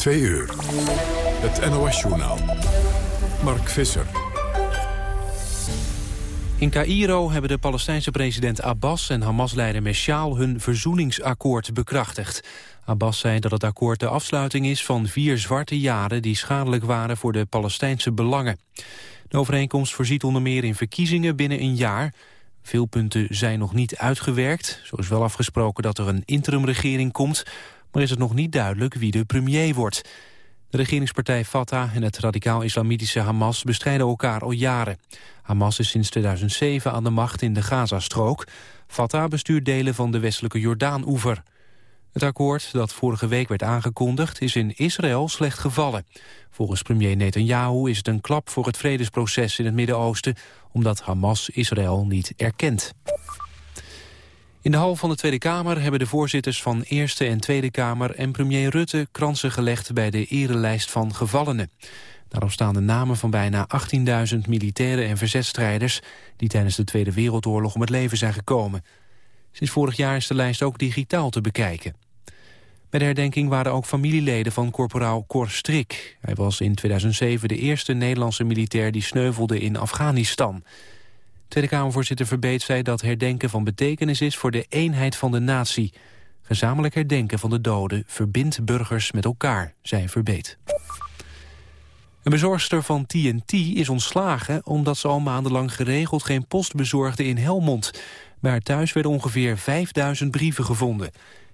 Twee uur. Het NOS-journaal. Mark Visser. In Cairo hebben de Palestijnse president Abbas en Hamas-leider Meshaal hun verzoeningsakkoord bekrachtigd. Abbas zei dat het akkoord de afsluiting is van vier zwarte jaren die schadelijk waren voor de Palestijnse belangen. De overeenkomst voorziet onder meer in verkiezingen binnen een jaar. Veel punten zijn nog niet uitgewerkt. Zo is wel afgesproken dat er een interimregering komt, maar is het nog niet duidelijk wie de premier wordt. De regeringspartij Fatah en het radicaal-islamitische Hamas bestrijden elkaar al jaren. Hamas is sinds 2007 aan de macht in de Gazastrook. Fatah bestuurt delen van de westelijke Jordaan-oever. Het akkoord dat vorige week werd aangekondigd is in Israël slecht gevallen. Volgens premier Netanyahu is het een klap voor het vredesproces in het Midden-Oosten... omdat Hamas Israël niet erkent. In de hal van de Tweede Kamer hebben de voorzitters van Eerste en Tweede Kamer en premier Rutte kransen gelegd bij de erelijst van gevallenen. Daarop staan de namen van bijna 18.000 militairen en verzetstrijders die tijdens de Tweede Wereldoorlog om het leven zijn gekomen. Sinds vorig jaar is de lijst ook digitaal te bekijken. Bij de herdenking waren ook familieleden van corporaal Cor Strik. Hij was in 2007 de eerste Nederlandse militair die sneuvelde in Afghanistan. Tweede Kamervoorzitter Verbeet zei dat herdenken van betekenis is voor de eenheid van de natie. Gezamenlijk herdenken van de doden verbindt burgers met elkaar, zei Verbeet. Een bezorgster van TNT is ontslagen omdat ze al maandenlang geregeld geen post bezorgde in Helmond. Bij haar thuis werden ongeveer 5000 brieven gevonden.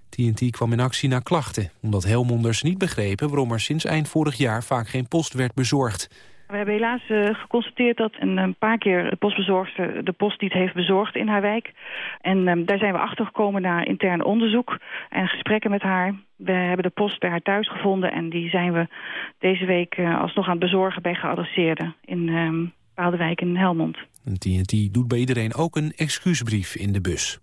TNT kwam in actie na klachten, omdat Helmonders niet begrepen waarom er sinds eind vorig jaar vaak geen post werd bezorgd. We hebben helaas uh, geconstateerd dat een, paar keer de postbezorgster de post niet heeft bezorgd in haar wijk. En um, daar zijn we achter gekomen na intern onderzoek en gesprekken met haar. We hebben de post bij haar thuis gevonden en die zijn we deze week uh, alsnog aan het bezorgen bij geadresseerden in um, bepaalde wijken in Helmond. En TNT doet bij iedereen ook een excuusbrief in de bus.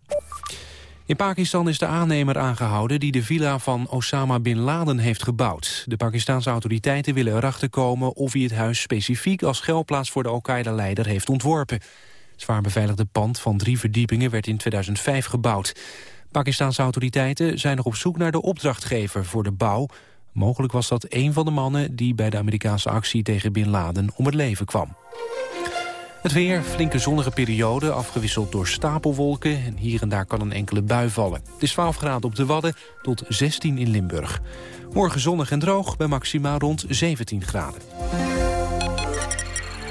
In Pakistan is de aannemer aangehouden die de villa van Osama Bin Laden heeft gebouwd. De Pakistanse autoriteiten willen erachter komen of hij het huis specifiek als schuilplaats voor de Al-Qaeda-leider heeft ontworpen. Het zwaar beveiligde pand van drie verdiepingen werd in 2005 gebouwd. Pakistanse autoriteiten zijn nog op zoek naar de opdrachtgever voor de bouw. Mogelijk was dat een van de mannen die bij de Amerikaanse actie tegen Bin Laden om het leven kwam. Het weer, flinke zonnige periode, afgewisseld door stapelwolken... en hier en daar kan een enkele bui vallen. Het is 12 graden op de Wadden tot 16 in Limburg. Morgen zonnig en droog, bij maxima rond 17 graden.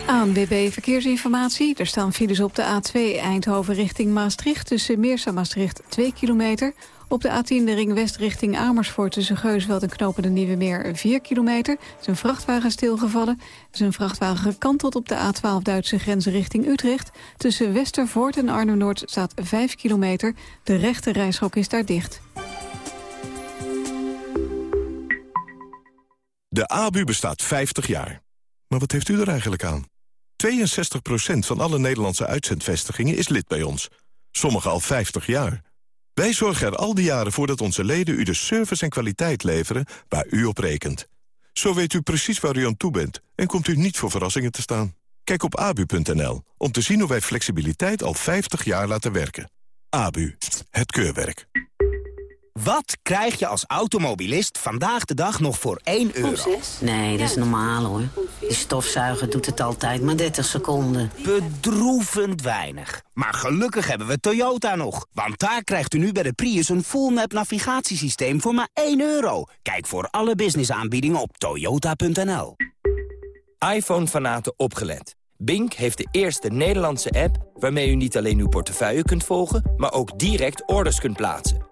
ANWB Verkeersinformatie. Er staan files op de A2 Eindhoven richting Maastricht... tussen Meers en Maastricht 2 kilometer... Op de A10 de ring west richting Amersfoort tussen Geusveld en Knopen de Nieuwe Meer 4 kilometer. Er een vrachtwagen stilgevallen. Een vrachtwagen gekanteld op de A12 Duitse grens richting Utrecht. Tussen Westervoort en Arnhem-Noord staat 5 kilometer. De rechte reishok is daar dicht. De ABU bestaat 50 jaar. Maar wat heeft u er eigenlijk aan? 62% van alle Nederlandse uitzendvestigingen is lid bij ons. Sommige al 50 jaar. Wij zorgen er al die jaren voor dat onze leden u de service en kwaliteit leveren waar u op rekent. Zo weet u precies waar u aan toe bent en komt u niet voor verrassingen te staan. Kijk op abu.nl om te zien hoe wij flexibiliteit al 50 jaar laten werken. ABU, het keurwerk. Wat krijg je als automobilist vandaag de dag nog voor 1 euro? Nee, dat is normaal hoor. Die stofzuiger doet het altijd maar 30 seconden. Bedroevend weinig. Maar gelukkig hebben we Toyota nog. Want daar krijgt u nu bij de Prius een full-map navigatiesysteem voor maar 1 euro. Kijk voor alle businessaanbiedingen op toyota.nl. iPhone-fanaten opgelet. Bink heeft de eerste Nederlandse app waarmee u niet alleen uw portefeuille kunt volgen... maar ook direct orders kunt plaatsen.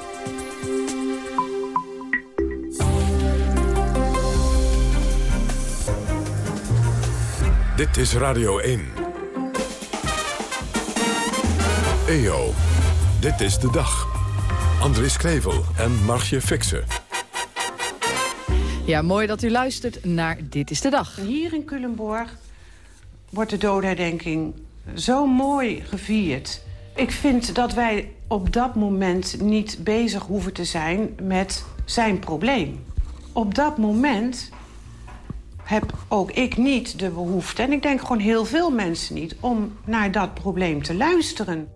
Dit is Radio 1. EO, dit is de dag. Andries Krevel en Margje Fixer. Ja, mooi dat u luistert naar Dit is de Dag. Hier in Culemborg wordt de dodenherdenking zo mooi gevierd. Ik vind dat wij op dat moment niet bezig hoeven te zijn met zijn probleem. Op dat moment heb ook ik niet de behoefte... en ik denk gewoon heel veel mensen niet... om naar dat probleem te luisteren.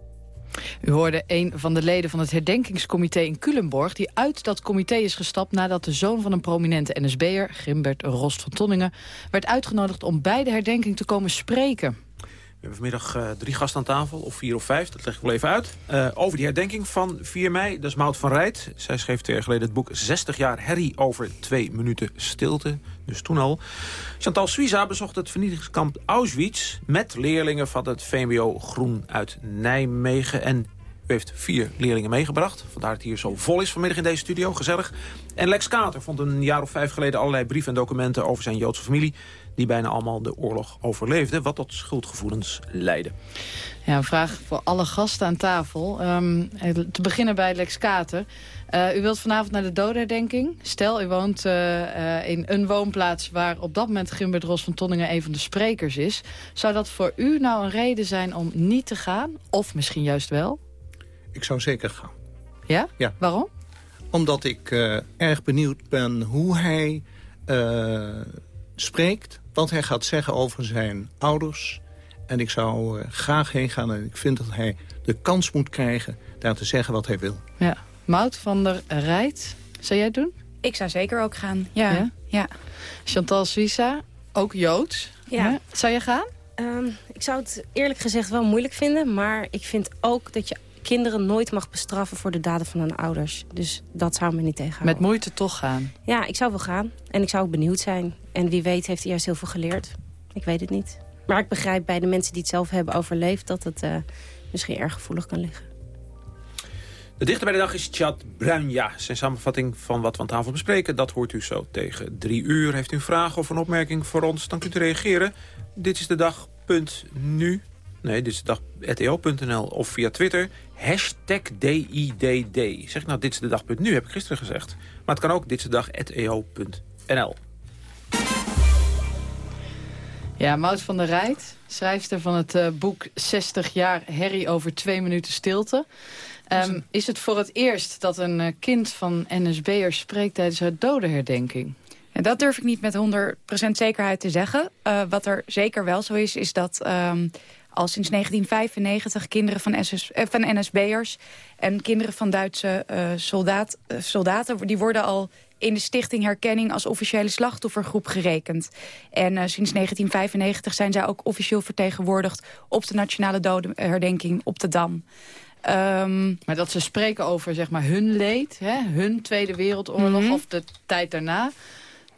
U hoorde een van de leden van het herdenkingscomité in Culemborg... die uit dat comité is gestapt nadat de zoon van een prominente NSB'er... Grimbert Rost van Tonningen, werd uitgenodigd om bij de herdenking te komen spreken. We hebben vanmiddag uh, drie gasten aan tafel, of vier of vijf, dat leg ik wel even uit. Uh, over die herdenking van 4 mei, dat is Maud van Rijt. Zij schreef twee jaar geleden het boek 60 jaar herrie over twee minuten stilte. Dus toen al. Chantal Suiza bezocht het vernietigingskamp Auschwitz... met leerlingen van het VMBO Groen uit Nijmegen. En u heeft vier leerlingen meegebracht. Vandaar dat het hier zo vol is vanmiddag in deze studio. Gezellig. En Lex Kater vond een jaar of vijf geleden allerlei brieven en documenten over zijn Joodse familie die bijna allemaal de oorlog overleefden... wat tot schuldgevoelens leidde. Ja, een vraag voor alle gasten aan tafel. Um, te beginnen bij Lex Kater. Uh, u wilt vanavond naar de dodenherdenking. Stel, u woont uh, uh, in een woonplaats waar op dat moment Gimbert Ros van Tonningen een van de sprekers is. Zou dat voor u nou een reden zijn om niet te gaan? Of misschien juist wel? Ik zou zeker gaan. Ja? Ja. Waarom? Omdat ik erg benieuwd ben hoe hij spreekt wat hij gaat zeggen over zijn ouders. En ik zou uh, graag heen gaan en ik vind dat hij de kans moet krijgen daar te zeggen wat hij wil. Ja. Maud van der Rijt, zou jij het doen? Ik zou zeker ook gaan, ja. ja? ja. Chantal Suissa, ook Joods. Ja. Zou je gaan? Um, ik zou het eerlijk gezegd wel moeilijk vinden. Maar ik vind ook dat je kinderen nooit mag bestraffen voor de daden van hun ouders. Dus dat zou me niet tegenhouden. Met moeite toch gaan? Ja, ik zou wel gaan. En ik zou ook benieuwd zijn. En wie weet heeft hij juist heel veel geleerd. Ik weet het niet. Maar ik begrijp bij de mensen die het zelf hebben overleefd... dat het uh, misschien erg gevoelig kan liggen. De dichter bij de dag is Chad Bruinja. Zijn samenvatting van wat we aan tafel bespreken... dat hoort u zo tegen drie uur. Heeft u een vraag of een opmerking voor ons, dan kunt u reageren. Dit is de dag, punt, nu. Nee, dit is de dag, rto.nl of via Twitter. Hashtag DIDD. Zeg nou, dit is de dag, punt, nu, heb ik gisteren gezegd. Maar het kan ook, dit is de dag, rto.nl. Ja, Maud van der Rijt, schrijfster van het uh, boek 60 jaar herrie over twee minuten stilte. Um, is het voor het eerst dat een uh, kind van NSB'ers spreekt tijdens haar dodenherdenking? Ja, dat durf ik niet met 100% zekerheid te zeggen. Uh, wat er zeker wel zo is, is dat um, al sinds 1995 kinderen van, SS, eh, van NSB'ers... en kinderen van Duitse uh, soldaat, uh, soldaten... die worden al in de stichting Herkenning als officiële slachtoffergroep gerekend. En uh, sinds 1995 zijn zij ook officieel vertegenwoordigd... op de nationale dodenherdenking op de Dam. Um, maar dat ze spreken over zeg maar, hun leed, hè, hun Tweede Wereldoorlog mm -hmm. of de tijd daarna...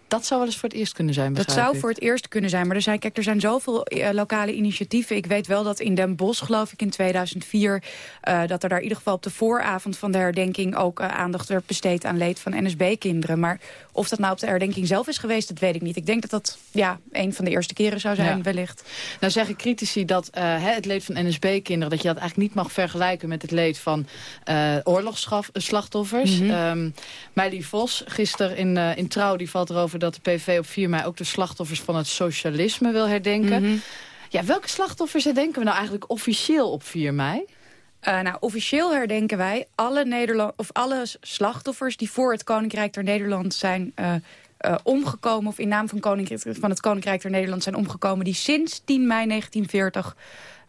Dat zou wel eens voor het eerst kunnen zijn, Dat zou ik. voor het eerst kunnen zijn. Maar er zijn, kijk, er zijn zoveel uh, lokale initiatieven. Ik weet wel dat in Den Bosch, geloof ik, in 2004... Uh, dat er daar in ieder geval op de vooravond van de herdenking... ook uh, aandacht werd besteed aan leed van NSB-kinderen. Maar of dat nou op de herdenking zelf is geweest, dat weet ik niet. Ik denk dat dat ja, een van de eerste keren zou zijn, ja. wellicht. Nou zeggen critici dat het leed van NSB-kinderen... dat je dat eigenlijk niet mag vergelijken met het leed van oorlogsslachtoffers. Mm -hmm. um, Meili Vos, gisteren in, in Trouw, die valt erover dat de PV op 4 mei ook de slachtoffers van het socialisme wil herdenken. Mm -hmm. Ja, welke slachtoffers herdenken we nou eigenlijk officieel op 4 mei? Uh, nou, officieel herdenken wij alle, Nederland of alle slachtoffers die voor het Koninkrijk der Nederland zijn uh, uh, omgekomen... of in naam van, Koninkrijk, van het Koninkrijk der Nederland zijn omgekomen... die sinds 10 mei 1940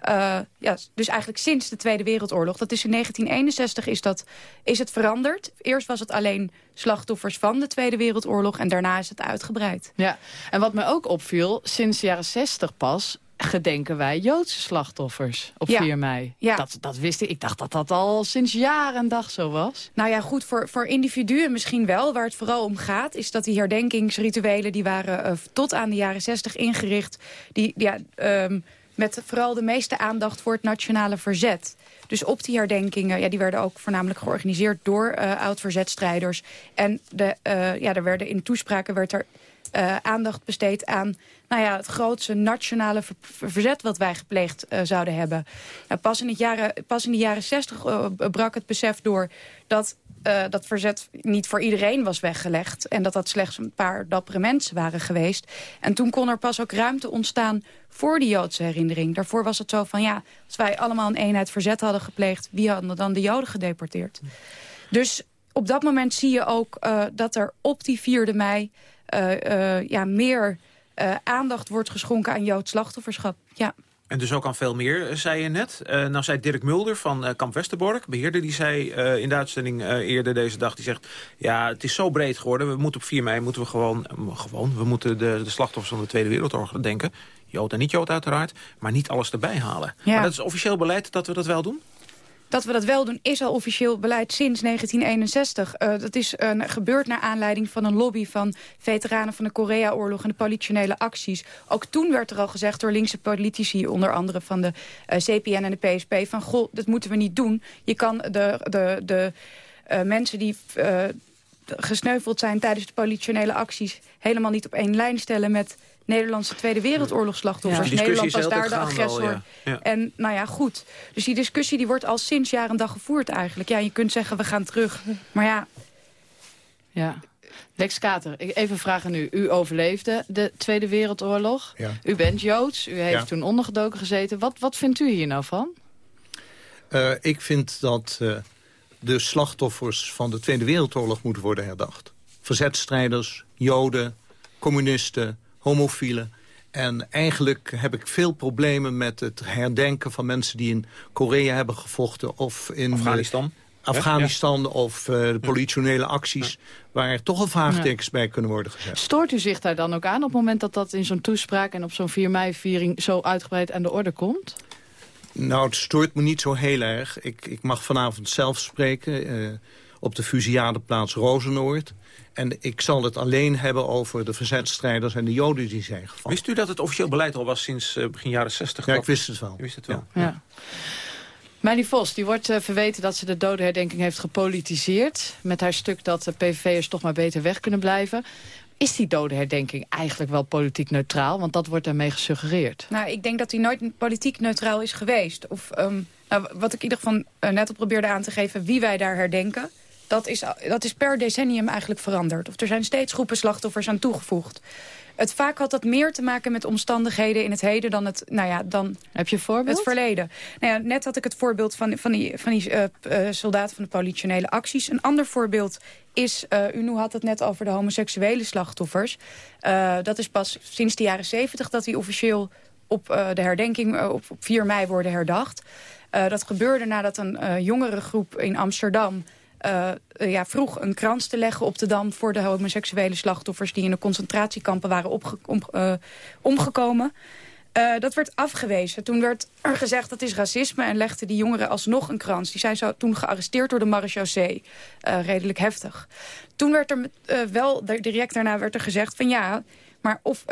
uh, ja, dus eigenlijk sinds de Tweede Wereldoorlog. Dat is in 1961 is, dat, is het veranderd. Eerst was het alleen slachtoffers van de Tweede Wereldoorlog... en daarna is het uitgebreid. Ja, en wat mij ook opviel, sinds de jaren 60 pas gedenken wij Joodse slachtoffers op ja. 4 mei. Ja. Dat, dat wist ik. Ik dacht dat dat al sinds jaren en dag zo was. Nou ja, goed, voor, voor individuen misschien wel. Waar het vooral om gaat, is dat die herdenkingsrituelen... die waren uh, tot aan de jaren 60 ingericht... die ja, um, met vooral de meeste aandacht voor het nationale verzet. Dus op die herdenkingen, ja, die werden ook voornamelijk georganiseerd door uh, oud-verzetstrijders. En de, uh, ja, er werden in toespraken werd er uh, aandacht besteed aan nou ja, het grootste nationale ver verzet wat wij gepleegd zouden hebben. Nou, pas, in het jaren, pas in de jaren zestig uh, brak het besef door dat uh, dat verzet niet voor iedereen was weggelegd. En dat dat slechts een paar dappere mensen waren geweest. En toen kon er pas ook ruimte ontstaan voor die Joodse herinnering. Daarvoor was het zo van, ja, als wij allemaal een eenheid verzet hadden gepleegd... wie hadden dan de Joden gedeporteerd? Dus op dat moment zie je ook uh, dat er op die 4e mei... Uh, ja, meer aandacht wordt geschonken aan Joods slachtofferschap. Ja. En dus ook aan veel meer, zei je net. Uh, nou zei Dirk Mulder van uh, Kamp Westerbork, beheerder, die zei uh, in de uitzending eerder deze dag, die zegt, ja, het is zo breed geworden, we moeten op 4 mei, moeten we gewoon, gewoon we moeten de, de slachtoffers van de Tweede Wereldoorlog denken. Jood en niet-Jood uiteraard, maar niet alles erbij halen. Ja. Maar dat is officieel beleid dat we dat wel doen? Dat we dat wel doen is al officieel beleid sinds 1961. Uh, dat is uh, gebeurd naar aanleiding van een lobby van veteranen van de Korea-oorlog en de politionele acties. Ook toen werd er al gezegd door linkse politici, onder andere van de uh, CPN en de PSP, van goh, dat moeten we niet doen. Je kan de, de, de mensen die gesneuveld zijn tijdens de politionele acties helemaal niet op één lijn stellen met Nederlandse Tweede Wereldoorlogsslachtoffers. Ja. Nederland was daar de agressor. En nou ja, goed. Dus die discussie die wordt al sinds jaar en dag gevoerd eigenlijk. Ja, je kunt zeggen we gaan terug. Maar ja... Ja. Lex Kater, even vragen nu. U overleefde de Tweede Wereldoorlog. Ja. U bent Joods. U heeft toen ondergedoken gezeten. Wat, wat vindt u hier nou van? Uh, ik vind dat uh, de slachtoffers van de Tweede Wereldoorlog moeten worden herdacht. Verzetstrijders, Joden, communisten, homofielen. En eigenlijk heb ik veel problemen met het herdenken van mensen die in Korea hebben gevochten. Of in Afghanistan. Afghanistan of uh, de politionele acties... waar toch een vraagtekens bij kunnen worden gezet. Stoort u zich daar dan ook aan op het moment dat dat in zo'n toespraak... en op zo'n 4 mei-viering zo uitgebreid aan de orde komt? Nou, het stoort me niet zo heel erg. Ik, ik mag vanavond zelf spreken uh, op de fusiadeplaats Rozenoord. En ik zal het alleen hebben over de verzetstrijders en de joden die zijn gevallen. Wist u dat het officieel beleid al was sinds uh, begin jaren 60? Ja, ik wist het wel. U wist het wel. Ja. ja. Meili Vos die wordt uh, verweten dat ze de dodenherdenking heeft gepolitiseerd. Met haar stuk dat de PVV'ers toch maar beter weg kunnen blijven. Is die dodenherdenking eigenlijk wel politiek neutraal? Want dat wordt daarmee gesuggereerd. Nou, ik denk dat die nooit politiek neutraal is geweest. Of um, nou, wat ik in ieder geval uh, net op probeerde aan te geven... wie wij daar herdenken dat is, dat is per decennium eigenlijk veranderd. Of er zijn steeds groepen slachtoffers aan toegevoegd. Het vaak had dat meer te maken met omstandigheden in het heden dan het, nou ja, dan Heb je voorbeeld? het verleden. Nou ja, net had ik het voorbeeld van, van die, van die uh, soldaten van de politionele acties. Een ander voorbeeld is, uh, u had het net over de homoseksuele slachtoffers. dat is pas sinds de jaren zeventig dat die officieel op de herdenking op, op 4 mei worden herdacht. dat gebeurde nadat een jongere groep in Amsterdam uh, ja, vroeg een krans te leggen op de Dam... voor de homoseksuele slachtoffers die in de concentratiekampen waren uh, omgekomen. Dat werd afgewezen. Toen werd er gezegd dat is racisme en legden die jongeren alsnog een krans. Die zijn zo toen gearresteerd door de marechaussee. redelijk heftig. Toen werd er wel, direct daarna werd er gezegd van ja... maar of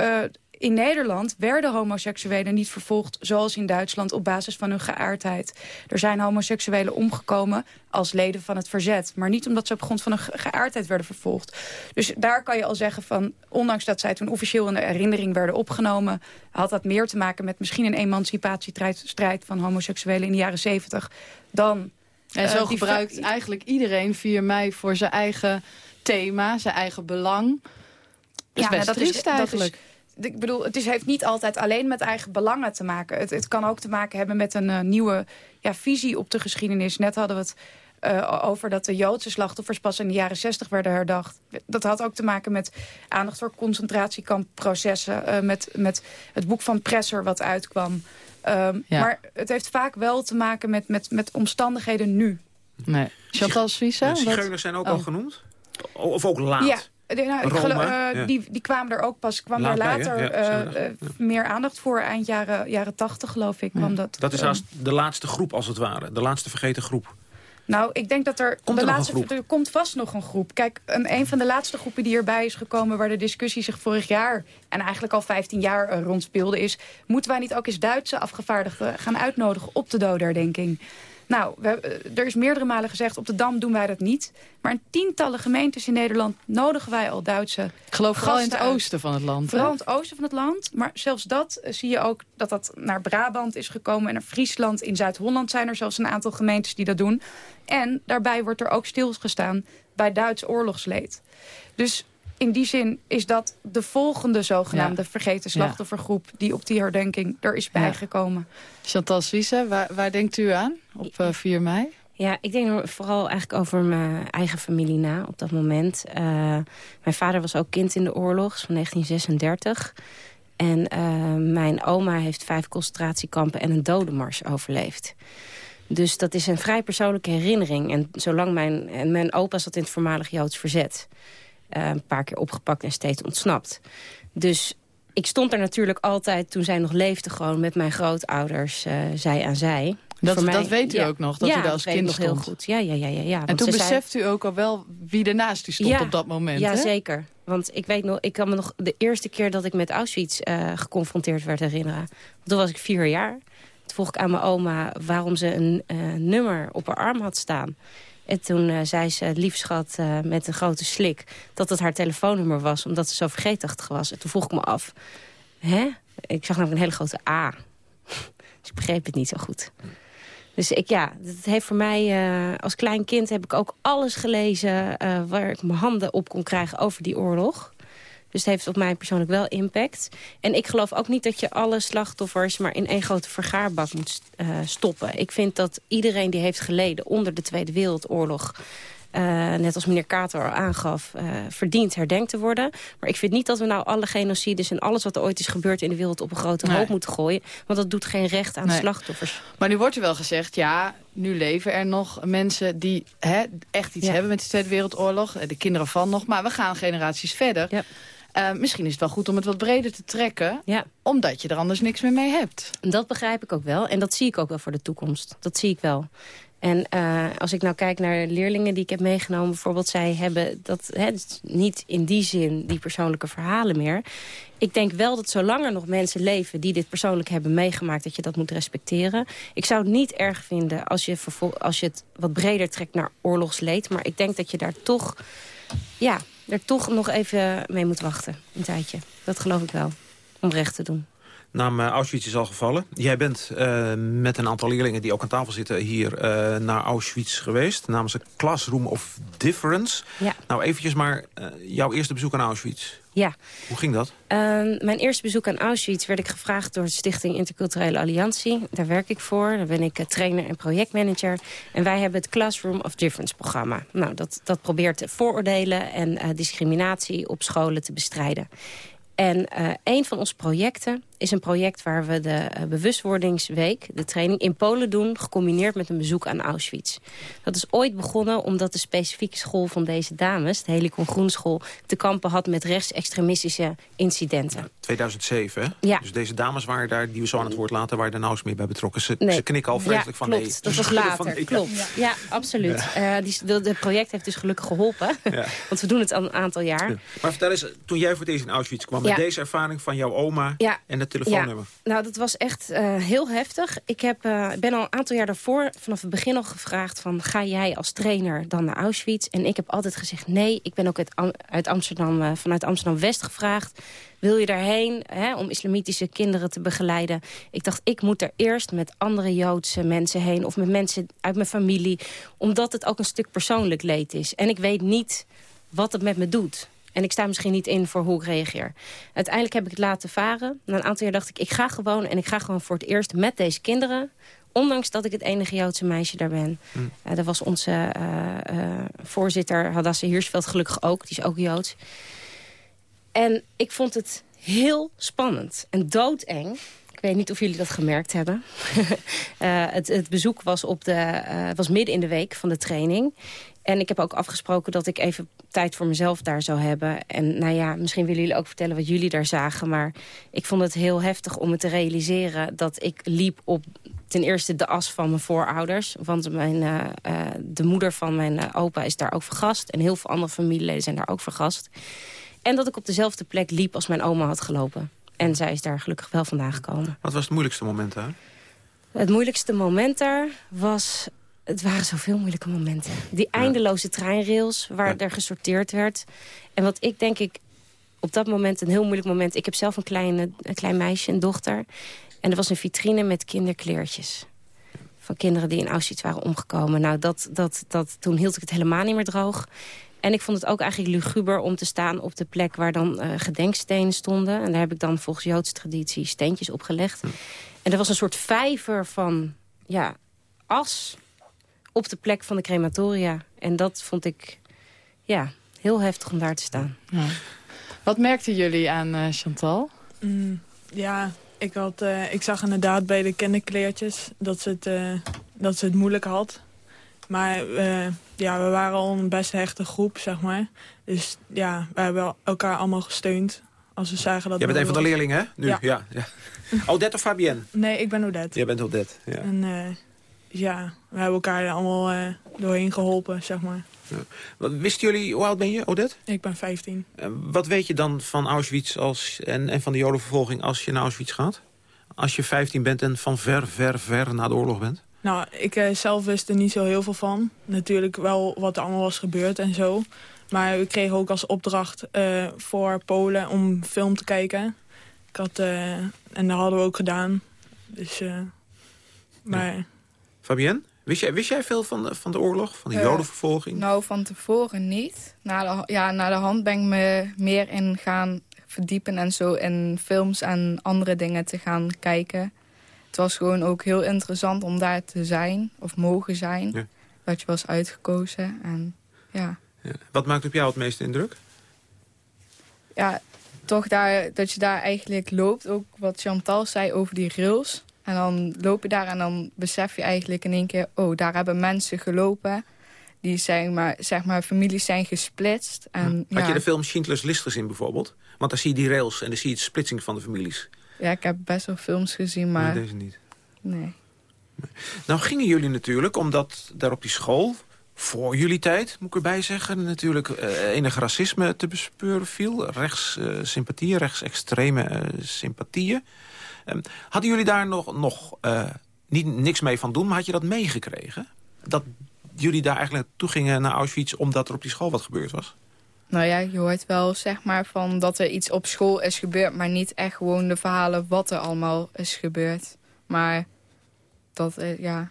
in Nederland werden homoseksuelen niet vervolgd... zoals in Duitsland op basis van hun geaardheid. Er zijn homoseksuelen omgekomen als leden van het verzet. Maar niet omdat ze op grond van hun geaardheid werden vervolgd. Dus daar kan je al zeggen van... ondanks dat zij toen officieel in de herinnering werden opgenomen... had dat meer te maken met misschien een emancipatiestrijd van homoseksuelen in de jaren zeventig... dan... En zo uh, gebruikt eigenlijk iedereen 4 mei voor zijn eigen thema, zijn eigen belang. Dat is ja, best nou, dat is, eigenlijk. Dat is, ik bedoel, het is, heeft niet altijd alleen met eigen belangen te maken. Het, het kan ook te maken hebben met een uh, nieuwe ja, visie op de geschiedenis. Net hadden we het uh, over dat de Joodse slachtoffers pas in de jaren 60 werden herdacht. Dat had ook te maken met aandacht voor concentratiekampprocessen. Uh, met, met het boek van Presser wat uitkwam. Um, ja. Maar het heeft vaak wel te maken met, met, met omstandigheden nu. Nee. Chantal Suisse? Zigeuners zijn ook oh. al genoemd? Of ook laat? Ja. Nou, Roma, uh, die, die kwamen er ook pas, kwam Laat daar later bij, uh, meer aandacht voor. Eind jaren, jaren 80 geloof ik. Kwam dat, dat is um, de laatste groep als het ware. De laatste vergeten groep. Nou, ik denk dat er... Komt de er laatste, Er komt vast nog een groep. Kijk, een, een van de laatste groepen die erbij is gekomen... waar de discussie zich vorig jaar en eigenlijk al 15 jaar uh, rondspeelde... is, moeten wij niet ook eens Duitse afgevaardigden gaan uitnodigen op de dodenherdenking? Nou, we, eh, er is meerdere malen gezegd, op de Dam doen wij dat niet. Maar in tientallen gemeentes in Nederland nodigen wij al Duitse Ik geloof vooral in het oosten van het land. Vooral in het oosten van het land. Maar zelfs dat eh, zie je ook dat dat naar Brabant is gekomen. En naar Friesland, in Zuid-Holland zijn er zelfs een aantal gemeentes die dat doen. En daarbij wordt er ook stilgestaan bij Duits oorlogsleed. Dus in die zin is dat de volgende zogenaamde Ja. vergeten slachtoffergroep... die op die herdenking er is bijgekomen. Chantal Suisse, waar, waar denkt u aan op eh, 4 mei? Ja, ik denk vooral eigenlijk over mijn eigen familie na op dat moment. Eh, mijn vader was ook kind in de oorlog, van 1936. En eh, mijn oma heeft vijf concentratiekampen en een dodenmars overleefd. Dus dat is een vrij persoonlijke herinnering. En zolang mijn, en mijn opa zat in het voormalig Joods verzet. Eh, een paar keer opgepakt en steeds ontsnapt. Dus ik stond er natuurlijk altijd, toen zij nog leefde... gewoon met mijn grootouders, eh, zij aan zij. Dat- Voor dat weet u ook nog, dat u ja, daar als dat weet kind nog heel goed. Ja, ja, ja, ja, ja. En toen zei- beseft u ook al wel wie er naast u stond Ja, op dat moment, Ja, hè? zeker. Want ik weet nog, ik kan me nog de eerste keer dat ik met Auschwitz eh, geconfronteerd werd herinneren. Toen was ik vier jaar. Toen vroeg ik aan mijn oma waarom ze een nummer op haar arm had staan. En toen eh, zei ze, lief schat, eh, met een grote slik... dat het haar telefoonnummer was, omdat ze zo vergeetachtig was. En toen vroeg ik me af, hè? Ik zag namelijk een hele grote A. Dus ik begreep het niet zo goed. Dus ik, ja, het heeft voor mij, eh, als klein kind heb ik ook alles gelezen... waar ik mijn handen op kon krijgen over die oorlog. Dus het heeft op mij persoonlijk wel impact. En ik geloof ook niet dat je alle slachtoffers... maar in één grote vergaarbak moet eh, stoppen. Ik vind dat iedereen die heeft geleden onder de Tweede Wereldoorlog... eh, net als meneer Kater al aangaf, eh, verdient herdenkt te worden. Maar ik vind niet dat we nou alle genocides en alles wat er ooit is gebeurd in de wereld op een grote Nee. hoop moeten gooien. Want dat doet geen recht aan de slachtoffers. Maar nu wordt er wel gezegd, ja, nu leven er nog mensen die hè, echt iets Ja. hebben met de Tweede Wereldoorlog. De kinderen van nog, maar we gaan generaties verder. Eh, misschien is het wel goed om het wat breder te trekken. Omdat je er anders niks meer mee hebt. Dat begrijp ik ook wel. En dat zie ik ook wel voor de toekomst. Dat zie ik wel. En eh, als ik nou kijk naar leerlingen die ik heb meegenomen... bijvoorbeeld, zij hebben dat hè, is niet in die zin die persoonlijke verhalen meer. Ik denk wel dat zolang er nog mensen leven die dit persoonlijk hebben meegemaakt... dat je dat moet respecteren. Ik zou het niet erg vinden als je, als je het wat breder trekt naar oorlogsleed. Maar ik denk dat je daar toch, ja, er toch nog even mee moet wachten. Een tijdje. Dat geloof ik wel. Om recht te doen. Naam eh, Auschwitz is al gevallen. Jij bent eh, met een aantal leerlingen die ook aan tafel zitten... hier eh, naar Auschwitz geweest. Namens een Classroom of Difference. Ja. Nou, eventjes maar jouw eerste bezoek aan Auschwitz. Ja. Hoe ging dat? Ehm, mijn eerste bezoek aan Auschwitz werd ik gevraagd door de Stichting Interculturele Alliantie. Daar werk ik voor. Daar ben ik trainer en projectmanager. En wij hebben het Classroom of Difference programma. Nou, dat, dat probeert vooroordelen en discriminatie op scholen te bestrijden. En een van onze projecten is een project waar we de eh, bewustwordingsweek, de training, in Polen doen, gecombineerd met een bezoek aan Auschwitz. Dat is ooit begonnen omdat de specifieke school van deze dames, de Helikon Groenschool, te kampen had met rechtsextremistische incidenten. 2007, hè? Ja. Dus deze dames waren daar, die we zo aan het woord laten... waren daar nauwelijks meer bij betrokken. Ze, Nee. ze knikken al vreselijk ja, van klopt. nee. Dat was later, van nee. klopt. Ja, absoluut. Eh die, de, de project heeft dus gelukkig geholpen. Ja. Want we doen het al een aantal jaar. Maar vertel eens, toen jij voor eerst in Auschwitz kwam... met Ja. deze ervaring van jouw oma Ja. en het telefoonnummer. Ja, nou, dat was echt eh, heel heftig. Ik heb, eh, ben al een aantal jaar daarvoor vanaf het begin al gevraagd... van ga jij als trainer dan naar Auschwitz? En ik heb altijd gezegd nee. Ik ben ook uit, Am- uit Amsterdam, eh, vanuit Amsterdam-West gevraagd. Wil je daarheen hè, om islamitische kinderen te begeleiden? Ik dacht, ik moet er eerst met andere Joodse mensen heen... of met mensen uit mijn familie. Omdat het ook een stuk persoonlijk leed is. En ik weet niet wat het met me doet. En ik sta misschien niet in voor hoe ik reageer. Uiteindelijk heb ik het laten varen. Na een aantal jaar dacht ik, ik ga gewoon en ik ga gewoon voor het eerst met deze kinderen. Ondanks dat ik het enige Joodse meisje daar ben. Eh, dat was onze eh, eh, voorzitter, Hadassah Hirschveld, gelukkig ook. Die is ook Joods. En ik vond het heel spannend en doodeng. Ik weet niet of jullie dat gemerkt hebben. Het, het bezoek was, op de, was midden in de week van de training. En ik heb ook afgesproken dat ik even tijd voor mezelf daar zou hebben. En nou ja, misschien willen jullie ook vertellen wat jullie daar zagen. Maar ik vond het heel heftig om me te realiseren dat ik liep op ten eerste de as van mijn voorouders. Want mijn, eh, eh, de moeder van mijn eh, opa is daar ook vergast. En heel veel andere familieleden zijn daar ook vergast. En dat ik op dezelfde plek liep als mijn oma had gelopen. En zij is daar gelukkig wel vandaan gekomen. Wat was het moeilijkste moment daar? Het moeilijkste moment daar was... Het waren zoveel moeilijke momenten. Die eindeloze treinrails waar er gesorteerd werd. En wat ik denk ik op dat moment een heel moeilijk moment... Ik heb zelf een, kleine, een klein meisje, een dochter. En er was een vitrine met kinderkleertjes. Van kinderen die in Auschwitz waren omgekomen. Nou, dat, dat, dat, toen hield ik het helemaal niet meer droog. En ik vond het ook eigenlijk luguber om te staan op de plek waar dan uh, gedenkstenen stonden. En daar heb ik dan volgens Joodse traditie steentjes op gelegd. En er was een soort vijver van ja, as op de plek van de crematoria. En dat vond ik ja, heel heftig om daar te staan. Ja. Wat merkten jullie aan uh, Chantal? Mm, ja, ik, had, uh, ik zag inderdaad bij de kinderkleertjes dat ze het, uh, dat ze het moeilijk had. Maar ja, we waren al een best hechte groep, zeg maar. Dus ja, we hebben elkaar allemaal gesteund. Als we zagen dat Jij bent een van de leerlingen, hè? Nu, ja. ja, ja. Odette of Fabienne? Nee, ik ben Odette. Jij bent Odette, ja. En ja, we hebben elkaar allemaal doorheen geholpen, zeg maar. Ja. Wat, wisten jullie, hoe oud ben je, Odette? Ik ben 15. wat weet je dan van Auschwitz als, en, en van de jodenvervolging als je naar Auschwitz gaat? Als je 15 bent en van ver, ver, ver na de oorlog bent? Nou, ik uh, zelf wist er niet zo heel veel van. Natuurlijk wel wat er allemaal was gebeurd en zo. Maar we kregen ook als opdracht uh, voor Polen om film te kijken. Ik had, uh, en dat hadden we ook gedaan. Dus, maar... Ja. Fabienne? Wist jij, wist jij veel van de, van de oorlog, van de uh, jodenvervolging? Nou, van tevoren niet. Na de, ja, na de hand ben ik me meer in gaan verdiepen en zo in films en andere dingen te gaan kijken. Het was gewoon ook heel interessant om daar te zijn, of mogen zijn. Ja. Dat je was uitgekozen. En, ja. ja. Wat maakt op jou het meeste indruk? Ja, toch daar, dat je daar eigenlijk loopt. Ook wat Chantal zei over die rails. En dan loop je daar en dan besef je eigenlijk in één keer... oh, daar hebben mensen gelopen. Die zijn maar, zeg maar, families zijn gesplitst. En, hm. Had ja. je de film Schindler's List gezien bijvoorbeeld? Want daar zie je die rails en dan zie je de splitsing van de families. Ja, ik heb best wel films gezien, maar... Nee, deze niet. Nee. nee. Nou gingen jullie natuurlijk, omdat daar op die school... voor jullie tijd, moet ik erbij zeggen... natuurlijk uh, enig racisme te bespeuren viel. Rechts uh, sympathieën, rechtsextreme uh, sympathieën. Um, hadden jullie daar nog, nog uh, niet, niks mee van doen, maar had je dat meegekregen? Dat jullie daar eigenlijk toe gingen naar Auschwitz... omdat er op die school wat gebeurd was? Nou ja, je hoort wel zeg maar van dat er iets op school is gebeurd... maar niet echt gewoon de verhalen wat er allemaal is gebeurd. Maar dat, uh, ja...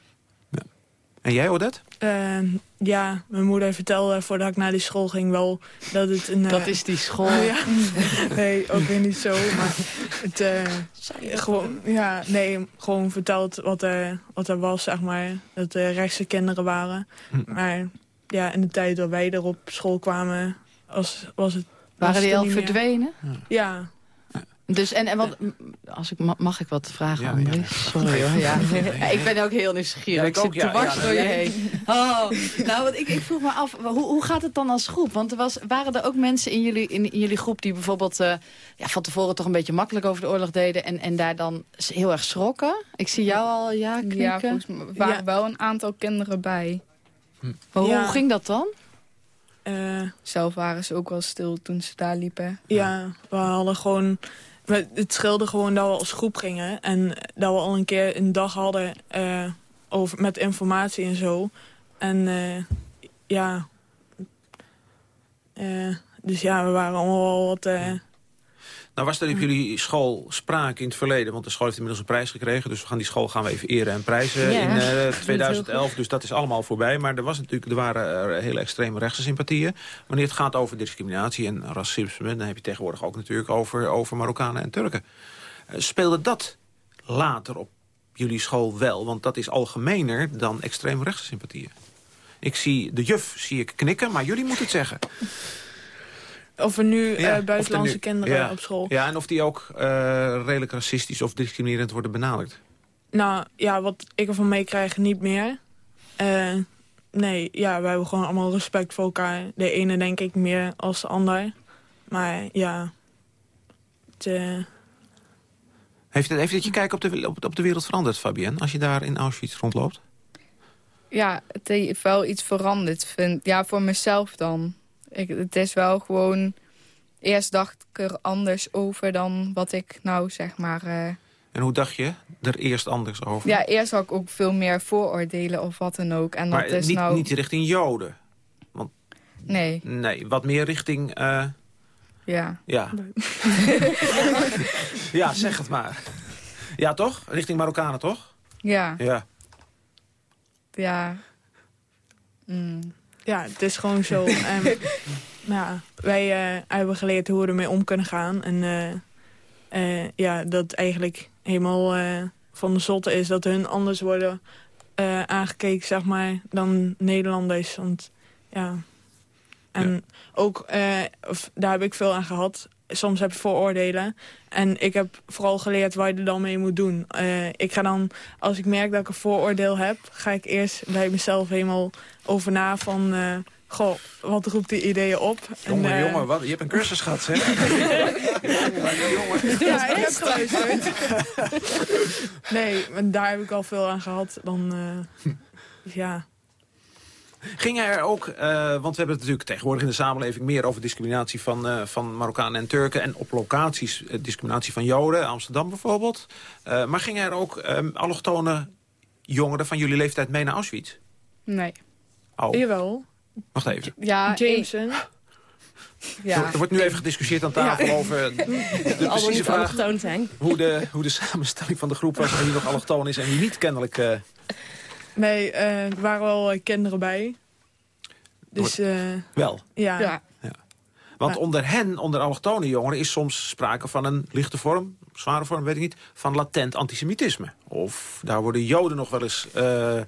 En jij, Odette? Uh, ja, mijn moeder vertelde voordat ik naar die school ging wel dat het een... Dat uh, is die school. ja. nee, ook weer niet zo. Maar het, uh, gewoon, ja, nee, gewoon verteld wat er, wat er was, zeg maar. Dat er rechtse kinderen waren. Hm. Maar ja, in de tijd dat wij er op school kwamen, was, was het... Waren die al verdwenen? Ja. Dus en, en wat, als ik, mag ik wat vragen, ja, André? Ja, Sorry hoor. Ja. ja. ik ben ook heel nieuwsgierig. Ja, ik, ik zit te dwars door je heen. Oh, nou, want ik, ik vroeg me af, hoe, hoe gaat het dan als groep? Want er was, waren er ook mensen in jullie, in, in jullie groep die bijvoorbeeld uh, ja, van tevoren toch een beetje makkelijk over de oorlog deden en, en daar dan heel erg schrokken? Ik zie jou al ja knikken. Ja, volgens mij waren wel een aantal kinderen bij. Hm. Maar hoe, hoe ging dat dan? Uh, Zelf waren ze ook wel stil toen ze daar liepen. Ja, we hadden gewoon het scheelde gewoon dat we als groep gingen. En dat we al een keer een dag hadden uh, over, met informatie en zo. En uh, ja... Uh, dus ja, we waren allemaal wat... Nou was er op jullie school sprake in het verleden, want de school heeft inmiddels een prijs gekregen. Dus we gaan die school gaan we even eren en prijzen ja, in uh, 2011. Dus dat is allemaal voorbij. Maar er, was natuurlijk, er waren hele extreme rechtse sympathieën. Wanneer het gaat over discriminatie en racisme, dan heb je tegenwoordig ook natuurlijk over, over Marokkanen en Turken. Uh, speelde dat later op jullie school wel? Want dat is algemener dan extreem rechtse sympathieën. Ik zie de juf zie ik knikken, maar jullie moeten het zeggen. Of er nu ja, uh, buitenlandse nu, kinderen ja. op school. Ja, en of die ook uh, redelijk racistisch of discriminerend worden benaderd. Nou, ja, wat ik ervan meekrijg, niet meer. Uh, nee, ja, we hebben gewoon allemaal respect voor elkaar. De ene denk ik meer als de ander. Maar ja... Het, heeft, het, heeft het je kijk op de, op, op de wereld veranderd, Fabienne? Als je daar in Auschwitz rondloopt? Ja, het heeft wel iets veranderd. Vind, ja, voor mezelf dan. Ik, het is wel gewoon... Eerst dacht ik er anders over dan wat ik nou zeg maar... Uh... En hoe dacht je er eerst anders over? Ja, eerst had ik ook veel meer vooroordelen of wat dan ook. En maar dat is niet, nou... niet richting Joden? Want, Nee. Nee, wat meer richting... eh, Ja. ja. ja, zeg het maar. Ja, toch? Richting Marokkanen, toch? Ja. Ja. Ja. Mm. Ja, het is gewoon zo. En, ja, wij eh, hebben geleerd hoe we ermee om kunnen gaan. En eh, eh, ja, dat eigenlijk helemaal eh, van de zotte is dat hun anders worden eh, aangekeken, zeg maar, dan Nederlanders. Want ja. En ook, eh, of, daar heb ik veel aan gehad. Soms heb je vooroordelen. En ik heb vooral geleerd waar je er dan mee moet doen. Eh, ik ga dan, als ik merk dat ik een vooroordeel heb... ga ik eerst bij mezelf helemaal over na van... eh, goh, wat roept die ideeën op? Jongen, en, eh, jongen, wat, je hebt een cursus gehad, zeg. Ja, ik heb geluisterd. nee, daar heb ik al veel aan gehad. Dan, ja... Ging er ook, eh, want we hebben het natuurlijk tegenwoordig in de samenleving... meer over discriminatie van, eh, van Marokkanen en Turken... en op locaties eh, discriminatie van Joden, Amsterdam bijvoorbeeld. Eh, maar gingen er ook eh, allochtone jongeren van jullie leeftijd mee naar Auschwitz? Nee. Oh, Jawel. wacht even. Ja, Jameson. Ja. Er wordt nu even gediscussieerd aan tafel Ja. over de precieze vraag... zijn. Hoe de, hoe de samenstelling van de groep was en wie nog allochtoon is en wie niet kennelijk... eh, Nee, eh, er waren wel eh, kinderen bij. Dus eh, wel. ja. Ja. Want onder hen, onder allochtone jongeren... is soms sprake van een lichte vorm, zware vorm, weet ik niet... van latent antisemitisme. Of daar worden joden nog wel eens eh,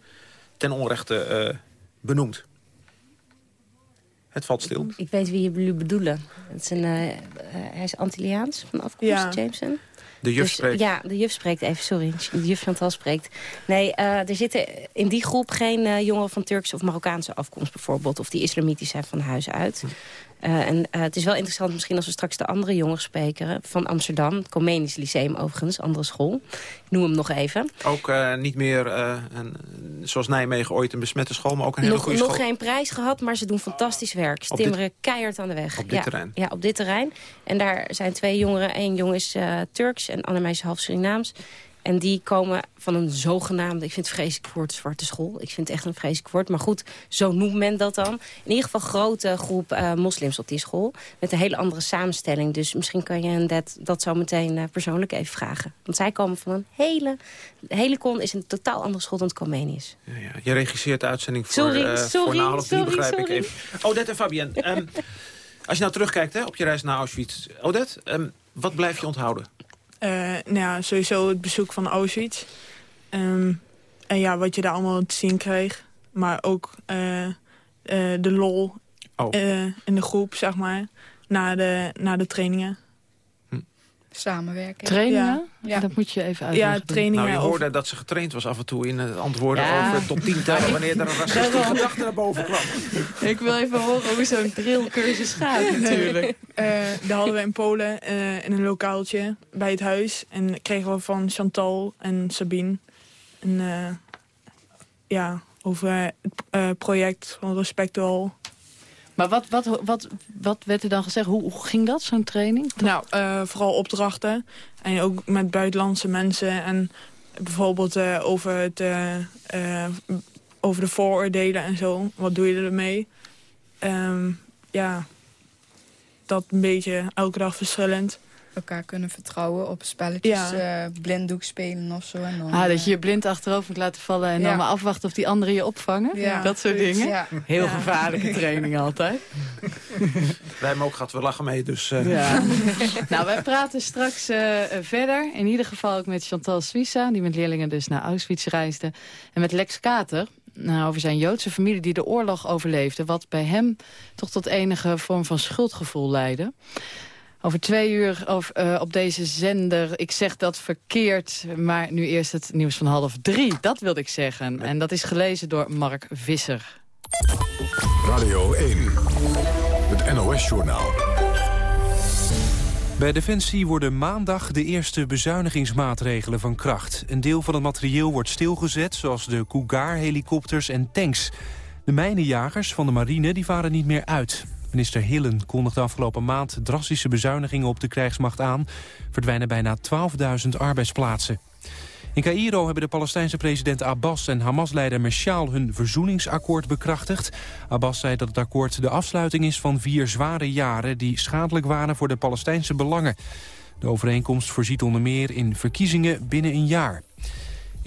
ten onrechte eh, benoemd. Het valt stil. Ik weet wie jullie bedoelen. Het is een, hij is Antilliaans van afkomst, Ja. Jameson. De juf Dus, spreekt. Ja, de juf spreekt even, sorry. De juf Chantal spreekt. Nee, eh, er zitten in die groep geen eh, jongeren van Turkse of Marokkaanse afkomst bijvoorbeeld. Of die islamitisch zijn van huis uit. Eh, en eh, het is wel interessant misschien als we straks de andere jongeren spreken. Van Amsterdam, het Comenisch Lyceum overigens, andere school. Ik noem hem nog even. Ook eh, niet meer, een, zoals Nijmegen, ooit een besmette school... maar ook een hele Nog, goede nog school. geen prijs gehad, maar ze doen fantastisch werk. Ze timmeren keihard aan de weg. op dit ja, terrein? Ja, op dit terrein. En daar zijn twee jongeren. Eén jongen is Turks en ander meisje half Surinaams. En die komen van een zogenaamde, ik vind het vreselijk woord, zwarte school. Ik vind het echt een vreselijk woord. Maar goed, zo noemt men dat dan. In ieder geval grote groep eh, moslims op die school. Met een hele andere samenstelling. Dus misschien kan je hen dat, dat zo meteen eh, persoonlijk even vragen. Want zij komen van een hele... Helikon is een totaal andere school dan het Comenius. Ja, ja. Je regisseert de uitzending voor, Sorry, eh, sorry, voor sorry, begrijp ik even. Odette en Fabienne, ehm, als je nou terugkijkt hè, op je reis naar Auschwitz. Odette, ehm, wat blijf je onthouden? Eh, nou ja, sowieso het bezoek van Auschwitz. Ehm, en ja, wat je daar allemaal te zien kreeg. Maar ook eh, eh, de lol Oh. in de groep, zeg maar. Na de, na de trainingen. Samenwerken. Trainingen? Ja. Dat moet je even uitleggen. Ja, trainingen. Nou, je over- hoorde dat ze getraind was af en toe in het antwoorden Ja. over tot tien tellen... wanneer er een racistische gedachte naar boven kwam. Ik wil even horen hoe zo'n drillcursus gaat natuurlijk. Eh, daar hadden we in Polen eh, in een lokaaltje bij het huis. En kregen we van Chantal en Sabine een, eh, ja, over het eh, project van Respectual. Maar wat, wat, wat, wat werd er dan gezegd? Hoe, ging dat, zo'n training? Nou, eh, vooral opdrachten. En ook met buitenlandse mensen. En bijvoorbeeld eh, over, het, eh, over de vooroordelen en zo. Wat doe je ermee? Ehm, ja, dat een beetje elke dag verschillend. Elkaar kunnen vertrouwen op spelletjes, Ja. eh, blinddoek spelen of zo. En dan, Ah, eh, dat je je blind achterover moet laten vallen... en Ja. dan maar afwachten of die anderen je opvangen? Ja. Dat soort dingen? ja. Heel Ja. gevaarlijke training altijd. Wij hebben ook gehad, we lachen mee, dus... eh, Ja. nou, wij praten straks eh, eh, verder. In ieder geval ook met Chantal Suissa... die met leerlingen dus naar Auschwitz reisde. En met Lex Kater... Nou, over zijn Joodse familie die de oorlog overleefde... wat bij hem toch tot enige vorm van schuldgevoel leidde. Over twee uur of, eh, op deze zender. Ik zeg dat verkeerd, maar nu eerst het nieuws van half drie. Dat wilde ik zeggen. En dat is gelezen door Mark Visser. Radio 1, het NOS-journaal. Bij Defensie worden maandag de eerste bezuinigingsmaatregelen van kracht. Een deel van het materieel wordt stilgezet, zoals de Cougar-helikopters en tanks. De mijnenjagers van de marine die varen niet meer uit. Minister Hillen kondigde afgelopen maand drastische bezuinigingen op de krijgsmacht aan. Verdwijnen bijna 12.000 arbeidsplaatsen. In Cairo hebben de Palestijnse president Abbas en Hamas-leider Meshaal hun verzoeningsakkoord bekrachtigd. Abbas zei dat het akkoord de afsluiting is van vier zware jaren die schadelijk waren voor de Palestijnse belangen. De overeenkomst voorziet onder meer in verkiezingen binnen een jaar.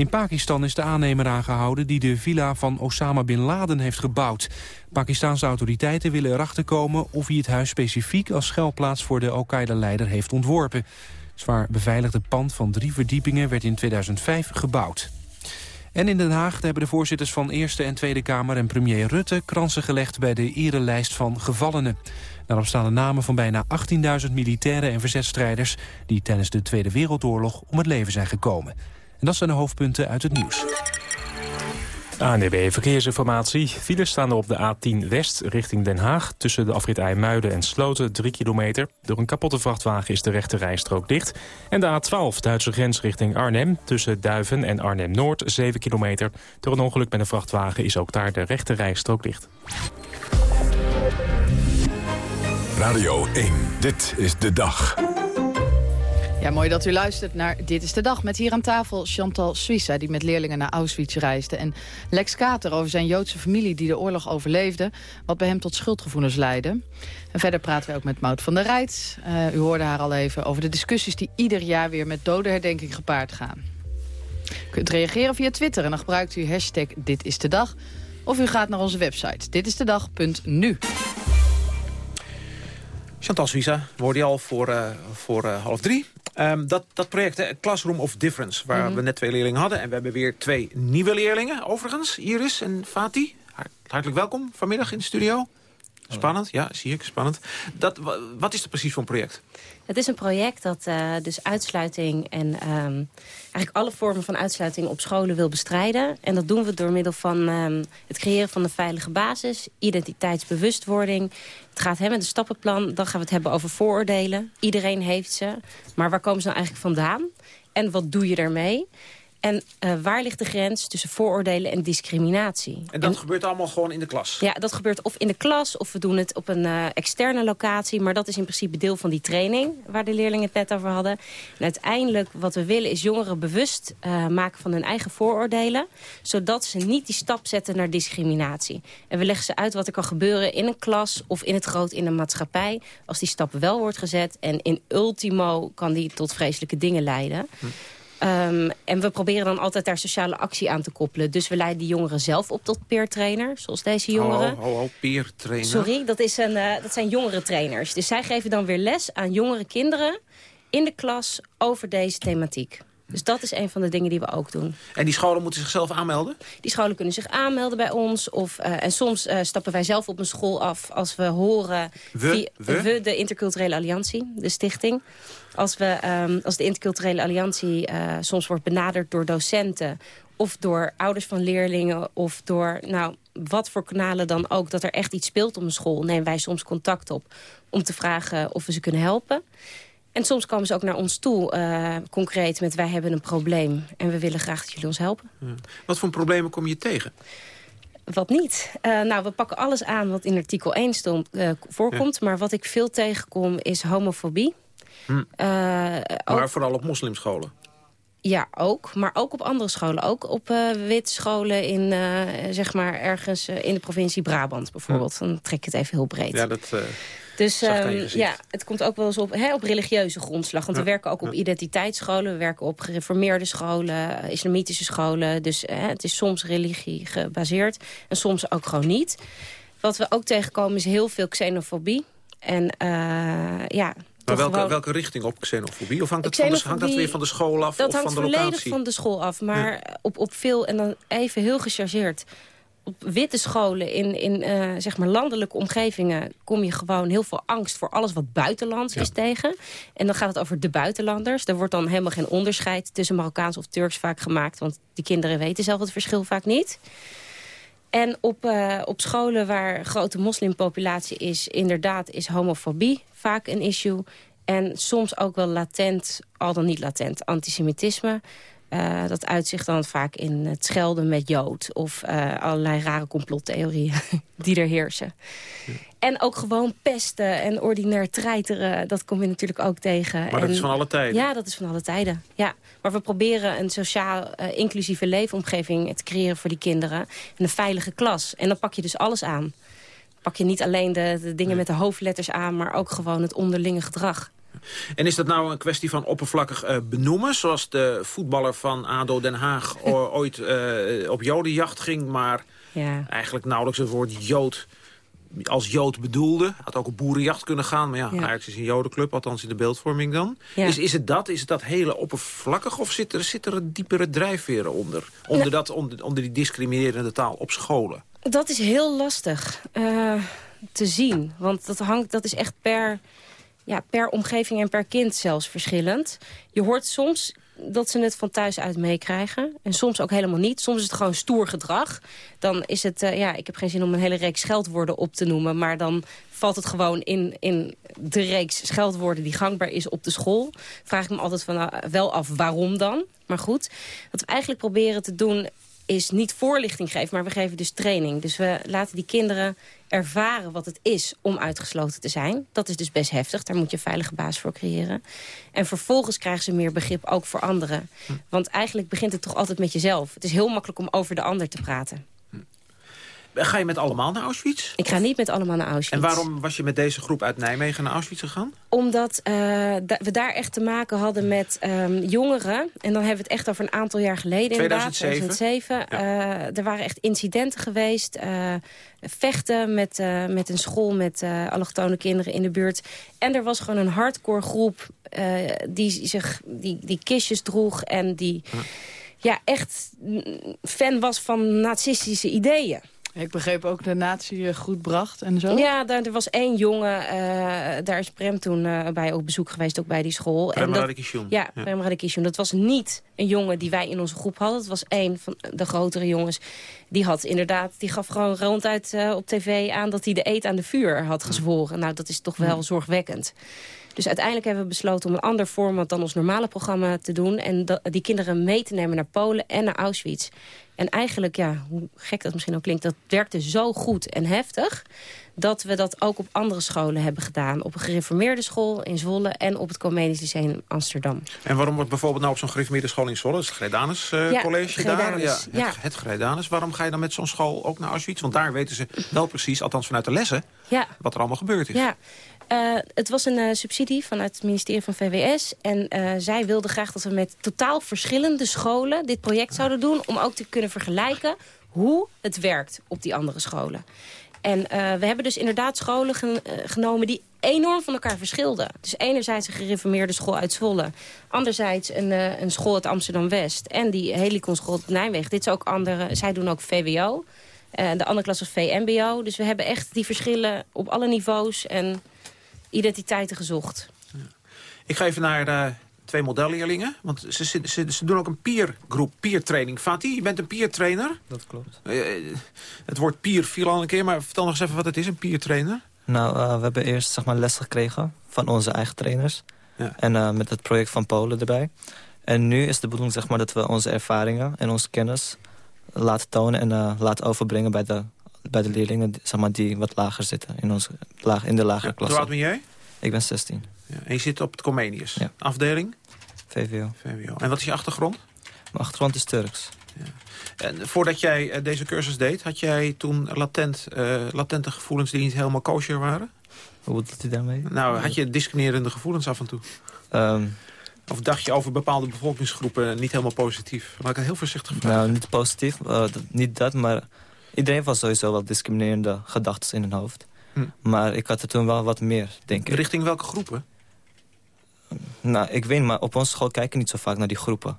In Pakistan is de aannemer aangehouden die de villa van Osama Bin Laden heeft gebouwd. Pakistanse autoriteiten willen erachter komen of hij het huis specifiek als schuilplaats voor de Al-Qaeda-leider heeft ontworpen. Zwaar beveiligde pand van drie verdiepingen werd in 2005 gebouwd. En in Den Haag hebben de voorzitters van Eerste en Tweede Kamer en premier Rutte kransen gelegd bij de erelijst van gevallenen. Daarop staan de namen van bijna 18.000 militairen en verzetstrijders die tijdens de Tweede Wereldoorlog om het leven zijn gekomen. En dat zijn de hoofdpunten uit het nieuws. ANDB Verkeersinformatie. Files staan er op de A10 West richting Den Haag... tussen de afrit IJmuiden en Sloten, 3 kilometer. Door een kapotte vrachtwagen is de rechte rijstrook dicht. En de A12 Duitse grens richting Arnhem... tussen Duiven en Arnhem-Noord, 7 kilometer. Door een ongeluk met een vrachtwagen is ook daar de rechte rijstrook dicht. Radio 1, dit is de dag. Ja, mooi dat u luistert naar Dit is de Dag. Met hier aan tafel Chantal Suissa, die met leerlingen naar Auschwitz reisde. En Lex Kater over zijn Joodse familie die de oorlog overleefde. Wat bij hem tot schuldgevoelens leidde. En verder praten we ook met Maud van der Rijt. Uh, u hoorde haar al even over de discussies die ieder jaar weer met dodenherdenking gepaard gaan. U kunt reageren via Twitter en dan gebruikt u hashtag Dit is de Dag. Of u gaat naar onze website ditistedag.nu. Chantal Suissa, hoorde je al voor, uh, voor uh, half drie. Um, dat, dat project, hè, Classroom of Difference, waar Mhm. we net twee leerlingen hadden. En we hebben weer twee nieuwe leerlingen, overigens. Iris en Fatih. Hart- Hartelijk welkom vanmiddag in de studio. Spannend, ja, zie ik, spannend. Dat, wa- wat is dat precies voor een project? Het is een project dat eh, dus uitsluiting en ehm, eigenlijk alle vormen van uitsluiting op scholen wil bestrijden. En dat doen we door middel van ehm, het creëren van een veilige basis, identiteitsbewustwording. Het gaat hè, met een stappenplan, dan gaan we het hebben over vooroordelen. Iedereen heeft ze, maar waar komen ze nou eigenlijk vandaan? En wat doe je daarmee? En eh, waar ligt de grens tussen vooroordelen en discriminatie? En dat gebeurt allemaal gewoon in de klas? Ja, dat gebeurt of in de klas of we doen het op een eh, externe locatie. Maar dat is in principe deel van die training waar de leerlingen het net over hadden. En uiteindelijk wat we willen is jongeren bewust eh, maken van hun eigen vooroordelen. Zodat ze niet die stap zetten naar discriminatie. En we leggen ze uit wat er kan gebeuren in een klas of in het groot in een maatschappij. Als die stap wel wordt gezet. En in ultimo kan die tot vreselijke dingen leiden. Ehm, en we proberen dan altijd daar sociale actie aan te koppelen. Dus we leiden die jongeren zelf op tot peertrainer, zoals deze jongeren. Ho, ho, ho, peertrainer. Sorry, dat, is een, eh, dat zijn jongere trainers. Dus zij geven dan weer les aan jongere kinderen in de klas over deze thematiek. Dus dat is een van de dingen die we ook doen. En die scholen moeten zichzelf aanmelden? Die scholen kunnen zich aanmelden bij ons. Of, eh, en soms eh, stappen wij zelf op een school af als we horen... We? via- We? de Interculturele Alliantie, de stichting. Als, we, ehm, als de Interculturele Alliantie eh, soms wordt benaderd door docenten... of door ouders van leerlingen of door nou, wat voor kanalen dan ook... dat er echt iets speelt op een school, nemen wij soms contact op... om te vragen of we ze kunnen helpen. En soms komen ze ook naar ons toe, eh, concreet met wij hebben een probleem... en we willen graag dat jullie ons helpen. Ja. Wat voor problemen kom je tegen? Wat niet? Eh, nou, we pakken alles aan wat in artikel 1 stond, eh, voorkomt. Maar wat ik veel tegenkom is homofobie. Hm. Ook- Maar vooral op moslimscholen. Ja, ook. Maar ook op andere scholen. Ook op eh witte scholen in, eh, zeg maar, ergens eh, in de provincie Brabant bijvoorbeeld. Dan trek ik het even heel breed. Ja, dat... eh, Dus ehm, ja, het komt ook wel eens op, hè, op religieuze grondslag. Want Ja, we werken ook op identiteitsscholen. We werken op gereformeerde scholen, eh, islamitische scholen. Dus hè, het is soms religie gebaseerd. En soms ook gewoon niet. Wat we ook tegenkomen is heel veel xenofobie. En eh, ja... Maar welke, gewoon- welke richting op xenofobie? Of hangt dat, van de, hangt dat weer van de school af Dat of hangt van de volledig locatie? van de school af. Maar op, op veel, en dan even heel gechargeerd... op witte scholen in, in eh, zeg maar landelijke omgevingen... kom je gewoon heel veel angst voor alles wat buitenlands is tegen. En dan gaat het over de buitenlanders. Er wordt dan helemaal geen onderscheid tussen Marokkaans of Turks vaak gemaakt. Want die kinderen weten zelf het verschil vaak niet. En op, eh, op scholen waar grote moslimpopulatie is... inderdaad is homofobie vaak een issue. En soms ook wel latent, al dan niet latent, antisemitisme. Uh, dat uitzicht dan vaak in het schelden met Jood... of uh, allerlei rare complottheorieën die er heersen. En ook gewoon pesten en ordinair treiteren, dat kom je natuurlijk ook tegen. Maar dat is van alle tijden? Ja, dat is van alle tijden. Ja. Maar we proberen een sociaal uh, inclusieve leefomgeving te creëren voor die kinderen. En een veilige klas. En dan pak je dus alles aan. Pak je niet alleen de, de dingen met de hoofdletters aan, maar ook gewoon het onderlinge gedrag. En is dat nou een kwestie van oppervlakkig uh, benoemen... zoals de voetballer van ADO Den Haag ooit uh, op jodenjacht ging... maar ja. eigenlijk nauwelijks het woord jood als jood bedoelde. Had ook op boerenjacht kunnen gaan. Maar ja, ja. Ajax is een jodenclub, althans in de beeldvorming dan. Ja. Is, is het dat? Is het dat hele oppervlakkig? Of zit er, zit er een diepere drijfveren onder? Onder, dat, onder, onder die discriminerende taal op scholen? Dat is heel lastig uh, te zien. Want dat, hangt, dat is echt per ja, per omgeving en per kind zelfs verschillend. Je hoort soms dat ze het van thuis uit meekrijgen. En soms ook helemaal niet. Soms is het gewoon stoer gedrag. Dan is het, uh, ja, ik heb geen zin om een hele reeks scheldwoorden op te noemen... maar dan valt het gewoon in, in de reeks scheldwoorden die gangbaar is op de school. Vraag ik me altijd van, uh, wel af waarom dan. Maar goed, wat we eigenlijk proberen te doen is niet voorlichting geven, maar we geven dus training. Dus we laten die kinderen ervaren wat het is om uitgesloten te zijn. Dat is dus best heftig, daar moet je een veilige baas voor creëren. En vervolgens krijgen ze meer begrip ook voor anderen. Want eigenlijk begint het toch altijd met jezelf. Het is heel makkelijk om over de ander te praten. Ga je met allemaal naar Auschwitz? Ik ga niet met allemaal naar Auschwitz. En waarom was je met deze groep uit Nijmegen naar Auschwitz gegaan? Omdat uh, da we daar echt te maken hadden met um, jongeren. En dan hebben we het echt over een aantal jaar geleden 2007. inderdaad. 2007. Ja. Uh, er waren echt incidenten geweest. Uh, vechten met, met een school met allochtone kinderen in de buurt. En er was gewoon een hardcore groep die, zich, die, die kistjes droeg en die... Ja ja, echt fan was van nazistische ideeën. Ik begreep ook de nazi goed bracht en zo. Ja, daar, er was één jongen, uh, daar is Prem toen uh, bij op bezoek geweest, ook bij die school. Prem en Radikishun. Ja, ja. Prem Radikishun. Dat was niet een jongen die wij in onze groep hadden. Het was één van de grotere jongens. Die had inderdaad, die gaf gewoon ronduit uh, op tv aan dat hij de eet aan de vuur had gezworen. Nou, dat is toch wel Hmm. zorgwekkend. Dus uiteindelijk hebben we besloten om een ander format dan ons normale programma te doen. En die kinderen mee te nemen naar Polen en naar Auschwitz. En eigenlijk, ja, hoe gek dat misschien ook klinkt... dat werkte zo goed en heftig... dat we dat ook op andere scholen hebben gedaan. Op een gereformeerde school in Zwolle... en op het Comedisch Lyceum in Amsterdam. En waarom wordt bijvoorbeeld nou op zo'n gereformeerde school in Zwolle... het Gredanus uh, ja, college Gredanus, daar? Ja, het, het Gredanus. Waarom ga je dan met zo'n school ook naar Auschwitz? Want daar weten ze wel precies, althans vanuit de lessen... Ja. wat er allemaal gebeurd is. Ja. Uh, het was een uh, subsidie vanuit het ministerie van VWS. En uh, zij wilden graag dat we met totaal verschillende scholen dit project zouden doen... om ook te kunnen vergelijken hoe het werkt op die andere scholen. En we hebben dus inderdaad scholen gen genomen die enorm van elkaar verschilden. Dus enerzijds een gereformeerde school uit Zwolle. Anderzijds een, een school uit Amsterdam-West. En die Helicon school uit Nijmegen. Dit is ook andere, zij doen ook VWO. de andere klas was VMBO. Dus we hebben echt die verschillen op alle niveaus... en identiteiten gezocht. Ja. Ik ga even naar uh, twee modelleerlingen. Want ze, ze, ze, ze, doen ook een peergroep, peertraining. Fatih, je bent een peertrainer. Dat klopt. Uh, het woord peer viel al een keer, maar vertel nog eens even wat het is, een peertrainer. Nou, uh, we hebben eerst zeg maar, les gekregen van onze eigen trainers. Ja. En met het project van Polen erbij. En nu is de bedoeling zeg maar, dat we onze ervaringen en onze kennis laten tonen... en laten overbrengen bij de bij de leerlingen zeg maar, die wat lager zitten in, ons, laag, in de lagere klasse. Hoe oud ben jij? Ik ben 16. Ja, en je zit op het Comenius. Ja. Afdeling? VWO. VWO. En wat is je achtergrond? Mijn achtergrond is Turks. Ja. En voordat jij uh, deze cursus deed, had jij toen latent, uh, latente gevoelens die niet helemaal kosher waren? Hoe bedoelt u daarmee? Nou, had je discriminerende gevoelens af en toe? Um, of dacht je over bepaalde bevolkingsgroepen niet helemaal positief? Laat ik het heel voorzichtig vragen. Nou, niet positief. Uh, niet dat, maar iedereen was sowieso wel discriminerende gedachten in hun hoofd. Hm. Maar ik had er toen wel wat meer, denk ik. Richting welke groepen? Nou, ik weet maar op onze school kijken niet zo vaak naar die groepen.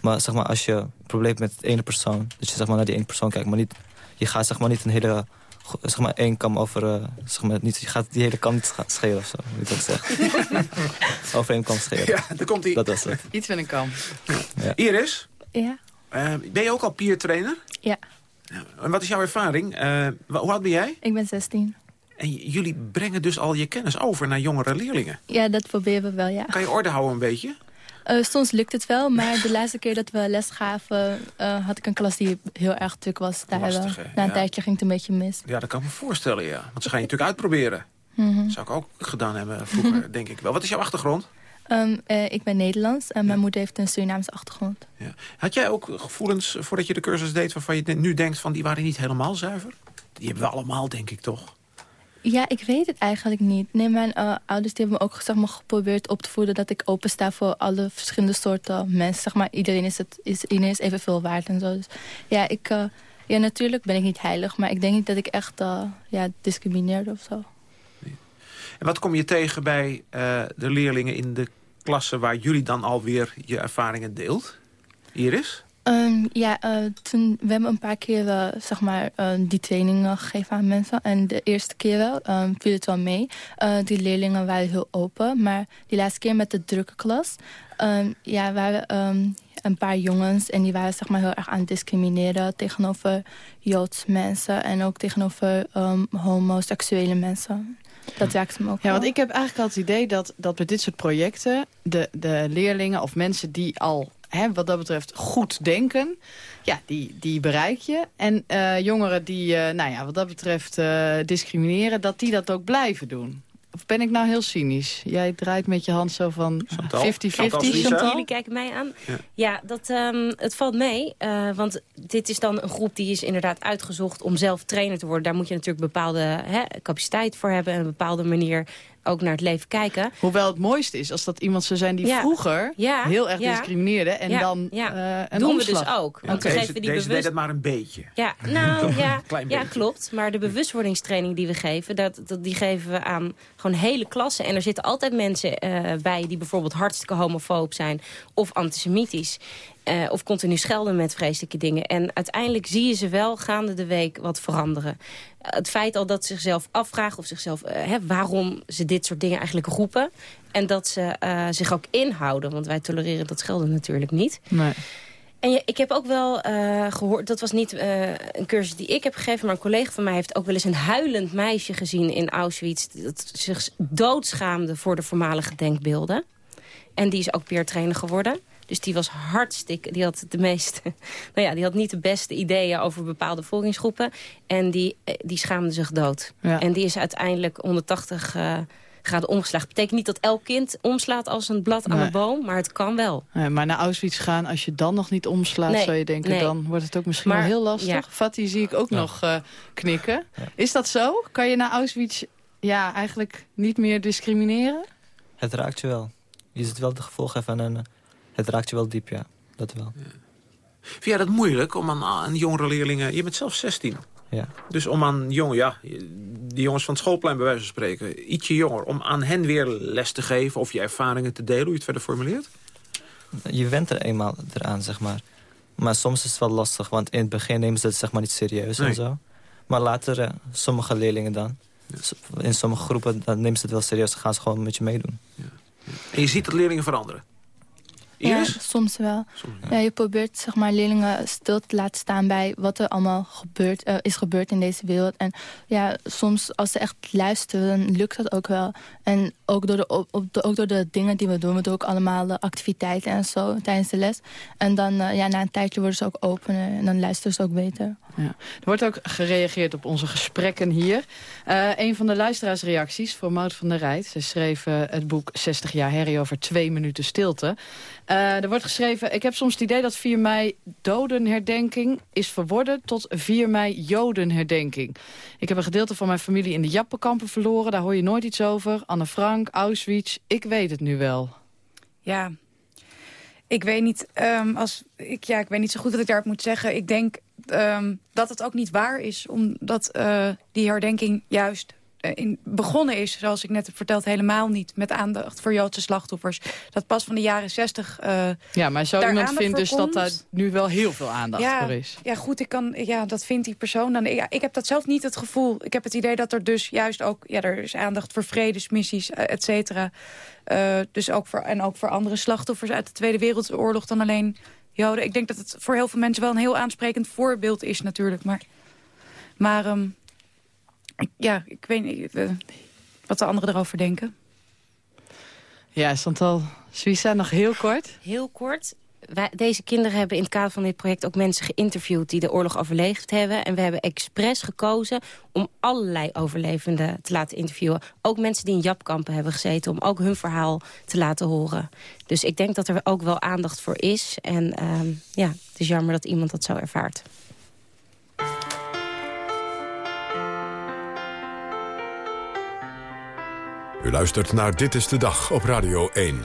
Maar zeg maar, als je een probleem hebt met ene persoon... dat je zeg maar, naar die ene persoon kijkt, maar niet... je gaat zeg maar niet een hele... zeg maar één kam over... Uh, zeg maar, niet, je gaat die hele kam niet schelen of zo, hoe je dat zegt. over één kam schelen. Ja, daar komt hij. Dat was het. Iets met een kam. Ja. Iris? Ja. Uh, ben je ook al peer-trainer? Ja. En wat is jouw ervaring? Uh, hoe oud ben jij? Ik ben 16. En jullie brengen dus al je kennis over naar jongere leerlingen? Ja, dat proberen we wel, ja. Kan je orde houden een beetje? Uh, soms lukt het wel, maar de laatste keer dat we les gaven... Uh, had ik een klas die heel erg druk was. Daar Lastig, na een ja. tijdje ging het een beetje mis. Ja, dat kan ik me voorstellen, ja. Want ze gaan je natuurlijk uitproberen. Dat zou ik ook gedaan hebben vroeger, denk ik wel. Wat is jouw achtergrond? Um, uh, ik ben Nederlands en mijn moeder heeft een Surinaamse achtergrond. Ja. Had jij ook gevoelens voordat je de cursus deed... waarvan je nu denkt van die waren niet helemaal zuiver? Die hebben we allemaal, denk ik, toch? Ja, ik weet het eigenlijk niet. Nee, mijn uh, ouders die hebben me ook zeg maar, geprobeerd op te voeden... dat ik opensta voor alle verschillende soorten mensen. Zeg maar, iedereen, is het, is, iedereen is evenveel waard en zo. Dus ja, ik, uh, ja, natuurlijk ben ik niet heilig... maar ik denk niet dat ik echt uh, ja, discrimineerde of zo. En wat kom je tegen bij de leerlingen in de klasse... waar jullie dan alweer je ervaringen deelt? Iris? Um, ja, uh, toen, we hebben een paar keer uh, zeg maar, uh, die trainingen gegeven aan mensen. En de eerste keer wel, um, viel het wel mee. die leerlingen waren heel open. Maar die laatste keer met de drukke klas... Um, ja, waren een paar jongens en die waren zeg maar, heel erg aan het discrimineren... tegenover Joodse mensen en ook tegenover homoseksuele mensen. Dat raakte me ook Ja, want ik heb eigenlijk al het idee dat, dat bij dit soort projecten... de, de leerlingen of mensen die al Hè, wat dat betreft goed denken. Ja, die, die bereik je. En uh, jongeren die, uh, nou ja, wat dat betreft uh, discrimineren... dat die dat ook blijven doen. Of ben ik nou heel cynisch? Jij draait met je hand zo van 50-50, Jullie kijken mij aan. Ja, ja dat, um, het valt mee. Uh, want dit is dan een groep die is inderdaad uitgezocht om zelf trainer te worden. Daar moet je natuurlijk bepaalde hè, capaciteit voor hebben. En een bepaalde manier ook naar het leven kijken. Hoewel het mooiste is als dat iemand zou zijn die ja. vroeger ja. heel erg ja. discrimineerde. En dan uh, een Doen omslag. we dus ook. Want deze, we geven die deze bewust... het maar een beetje. Ja, nou ja, ja, klopt. Maar de bewustwordingstraining die we geven, dat, dat, die geven we aan gewoon hele klassen. En er zitten altijd mensen uh, bij die bijvoorbeeld hartstikke homofoob zijn of antisemitisch. Uh, of continu schelden met vreselijke dingen. En uiteindelijk zie je ze wel gaande de week wat veranderen. Uh, het feit al dat ze zichzelf afvragen of zichzelf, uh, hè, waarom ze dit soort dingen eigenlijk roepen. En dat ze zich ook inhouden. Want wij tolereren dat schelden natuurlijk niet. Nee. En ik heb ook wel gehoord, dat was niet een cursus die ik heb gegeven... maar een collega van mij heeft ook wel eens een huilend meisje gezien in Auschwitz... dat zich doodschaamde voor de voormalige denkbeelden. En die is ook peertrainer geworden. Dus die was hartstikke, die had de meeste, nou ja, die had niet de beste ideeën over bepaalde volkingsgroepen. En die, die schaamde zich dood. Ja. En die is uiteindelijk 180 uh, graden omgeslagen. Betekent niet dat elk kind omslaat als een blad aan een boom, maar het kan wel. Nee, maar naar Auschwitz gaan, als je dan nog niet omslaat, Nee, zou je denken, nee. dan wordt het ook misschien Maar, wel heel lastig. ja. Fatty zie ik ook nog uh, knikken. Is dat zo? Kan je naar Auschwitz ja, eigenlijk niet meer discrimineren? Het raakt je wel. Je ziet wel de gevolgen van een... Het raakt je wel diep, ja. Dat wel. Vind jij dat moeilijk om aan, aan jongere leerlingen... Je bent zelf 16. Ja. Dus om aan jongen, ja, die jongens van het schoolplein bij wijze van spreken... ietsje jonger, om aan hen weer les te geven... of je ervaringen te delen, hoe je het verder formuleert? Je went er eenmaal eraan, zeg maar. Maar soms is het wel lastig, want in het begin nemen ze het zeg maar niet serieus Nee. en zo. Maar later, eh, sommige leerlingen dan... In sommige groepen dan nemen ze het wel serieus. Dan gaan ze gewoon met je meedoen. En je ziet dat leerlingen veranderen. Ja, soms wel. Ja, je probeert zeg maar, leerlingen stil te laten staan bij wat er allemaal gebeurt, eh, is gebeurd in deze wereld. En ja, soms als ze echt luisteren, dan lukt dat ook wel. En ook door de, op, op de, ook door de dingen die we doen. We doen ook allemaal de activiteiten en zo tijdens de les. En dan eh, ja, na een tijdje worden ze ook opener en dan luisteren ze ook beter. Ja. Er wordt ook gereageerd op onze gesprekken hier. Uh, een van de luisteraarsreacties voor Maud van der Rijt. Ze schreef uh, het boek 60 jaar herrie over twee minuten stilte. Uh, er wordt geschreven, ik heb soms het idee dat 4 mei dodenherdenking is verworden tot 4 mei jodenherdenking. Ik heb een gedeelte van mijn familie in de Jappenkampen verloren. Daar hoor je nooit iets over. Anne Frank, Auschwitz, ik weet het nu wel. Ja, ik weet niet, um, als, ik, ja, ik weet niet zo goed wat ik daarop moet zeggen. Ik denk um, dat het ook niet waar is, omdat uh, die herdenking juist in, begonnen is, zoals ik net heb verteld, helemaal niet met aandacht voor Joodse slachtoffers. Dat pas van de jaren zestig. Uh, ja, maar zo iemand vindt dus dat daar nu wel heel veel aandacht ja, voor is. Ja, goed, ik kan, ja, dat vindt die persoon dan. Ja, ik heb dat zelf niet het gevoel. Ik heb het idee dat er dus juist ook, ja, er is aandacht voor vredesmissies, et cetera. Uh, dus ook voor, en ook voor andere slachtoffers uit de Tweede Wereldoorlog dan alleen Joden. Ik denk dat het voor heel veel mensen wel een heel aansprekend voorbeeld is natuurlijk. Maar, maar um, ik, ja, ik weet niet uh, wat de anderen erover denken. Ja, Chantal Suissa, nog heel kort. Heel kort. Wij, deze kinderen hebben in het kader van dit project ook mensen geïnterviewd... die de oorlog overleefd hebben. En we hebben expres gekozen om allerlei overlevenden te laten interviewen. Ook mensen die in japkampen hebben gezeten... om ook hun verhaal te laten horen. Dus ik denk dat er ook wel aandacht voor is. En ehm, ja, het is jammer dat iemand dat zo ervaart. U luistert naar Dit is de Dag op Radio 1.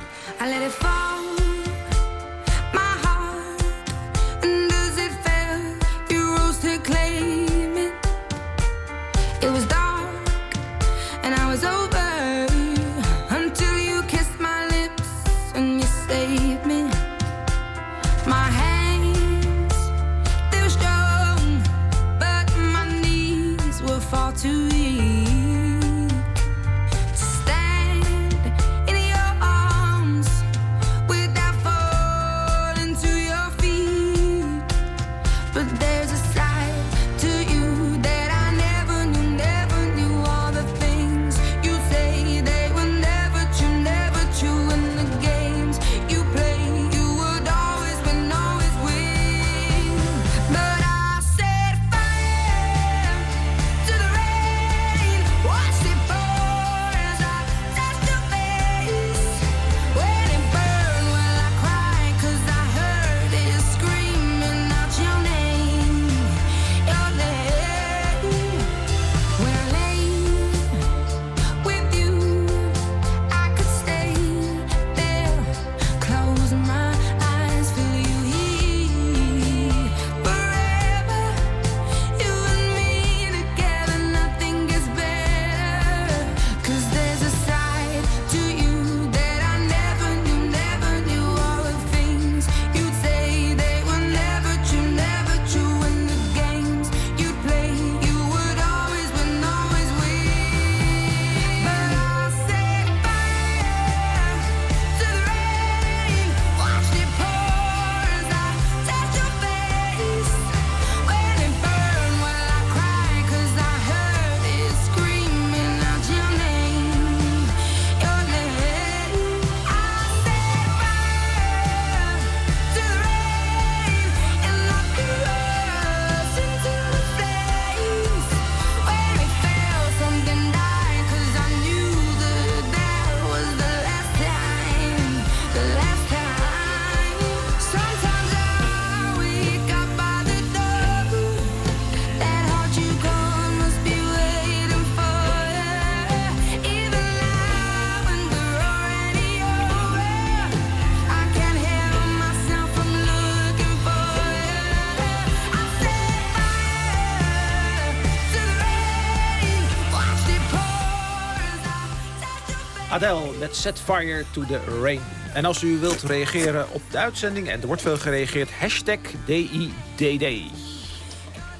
Set Fire to the Rain. En als u wilt reageren op de uitzending, en er wordt veel gereageerd, hashtag DIDD.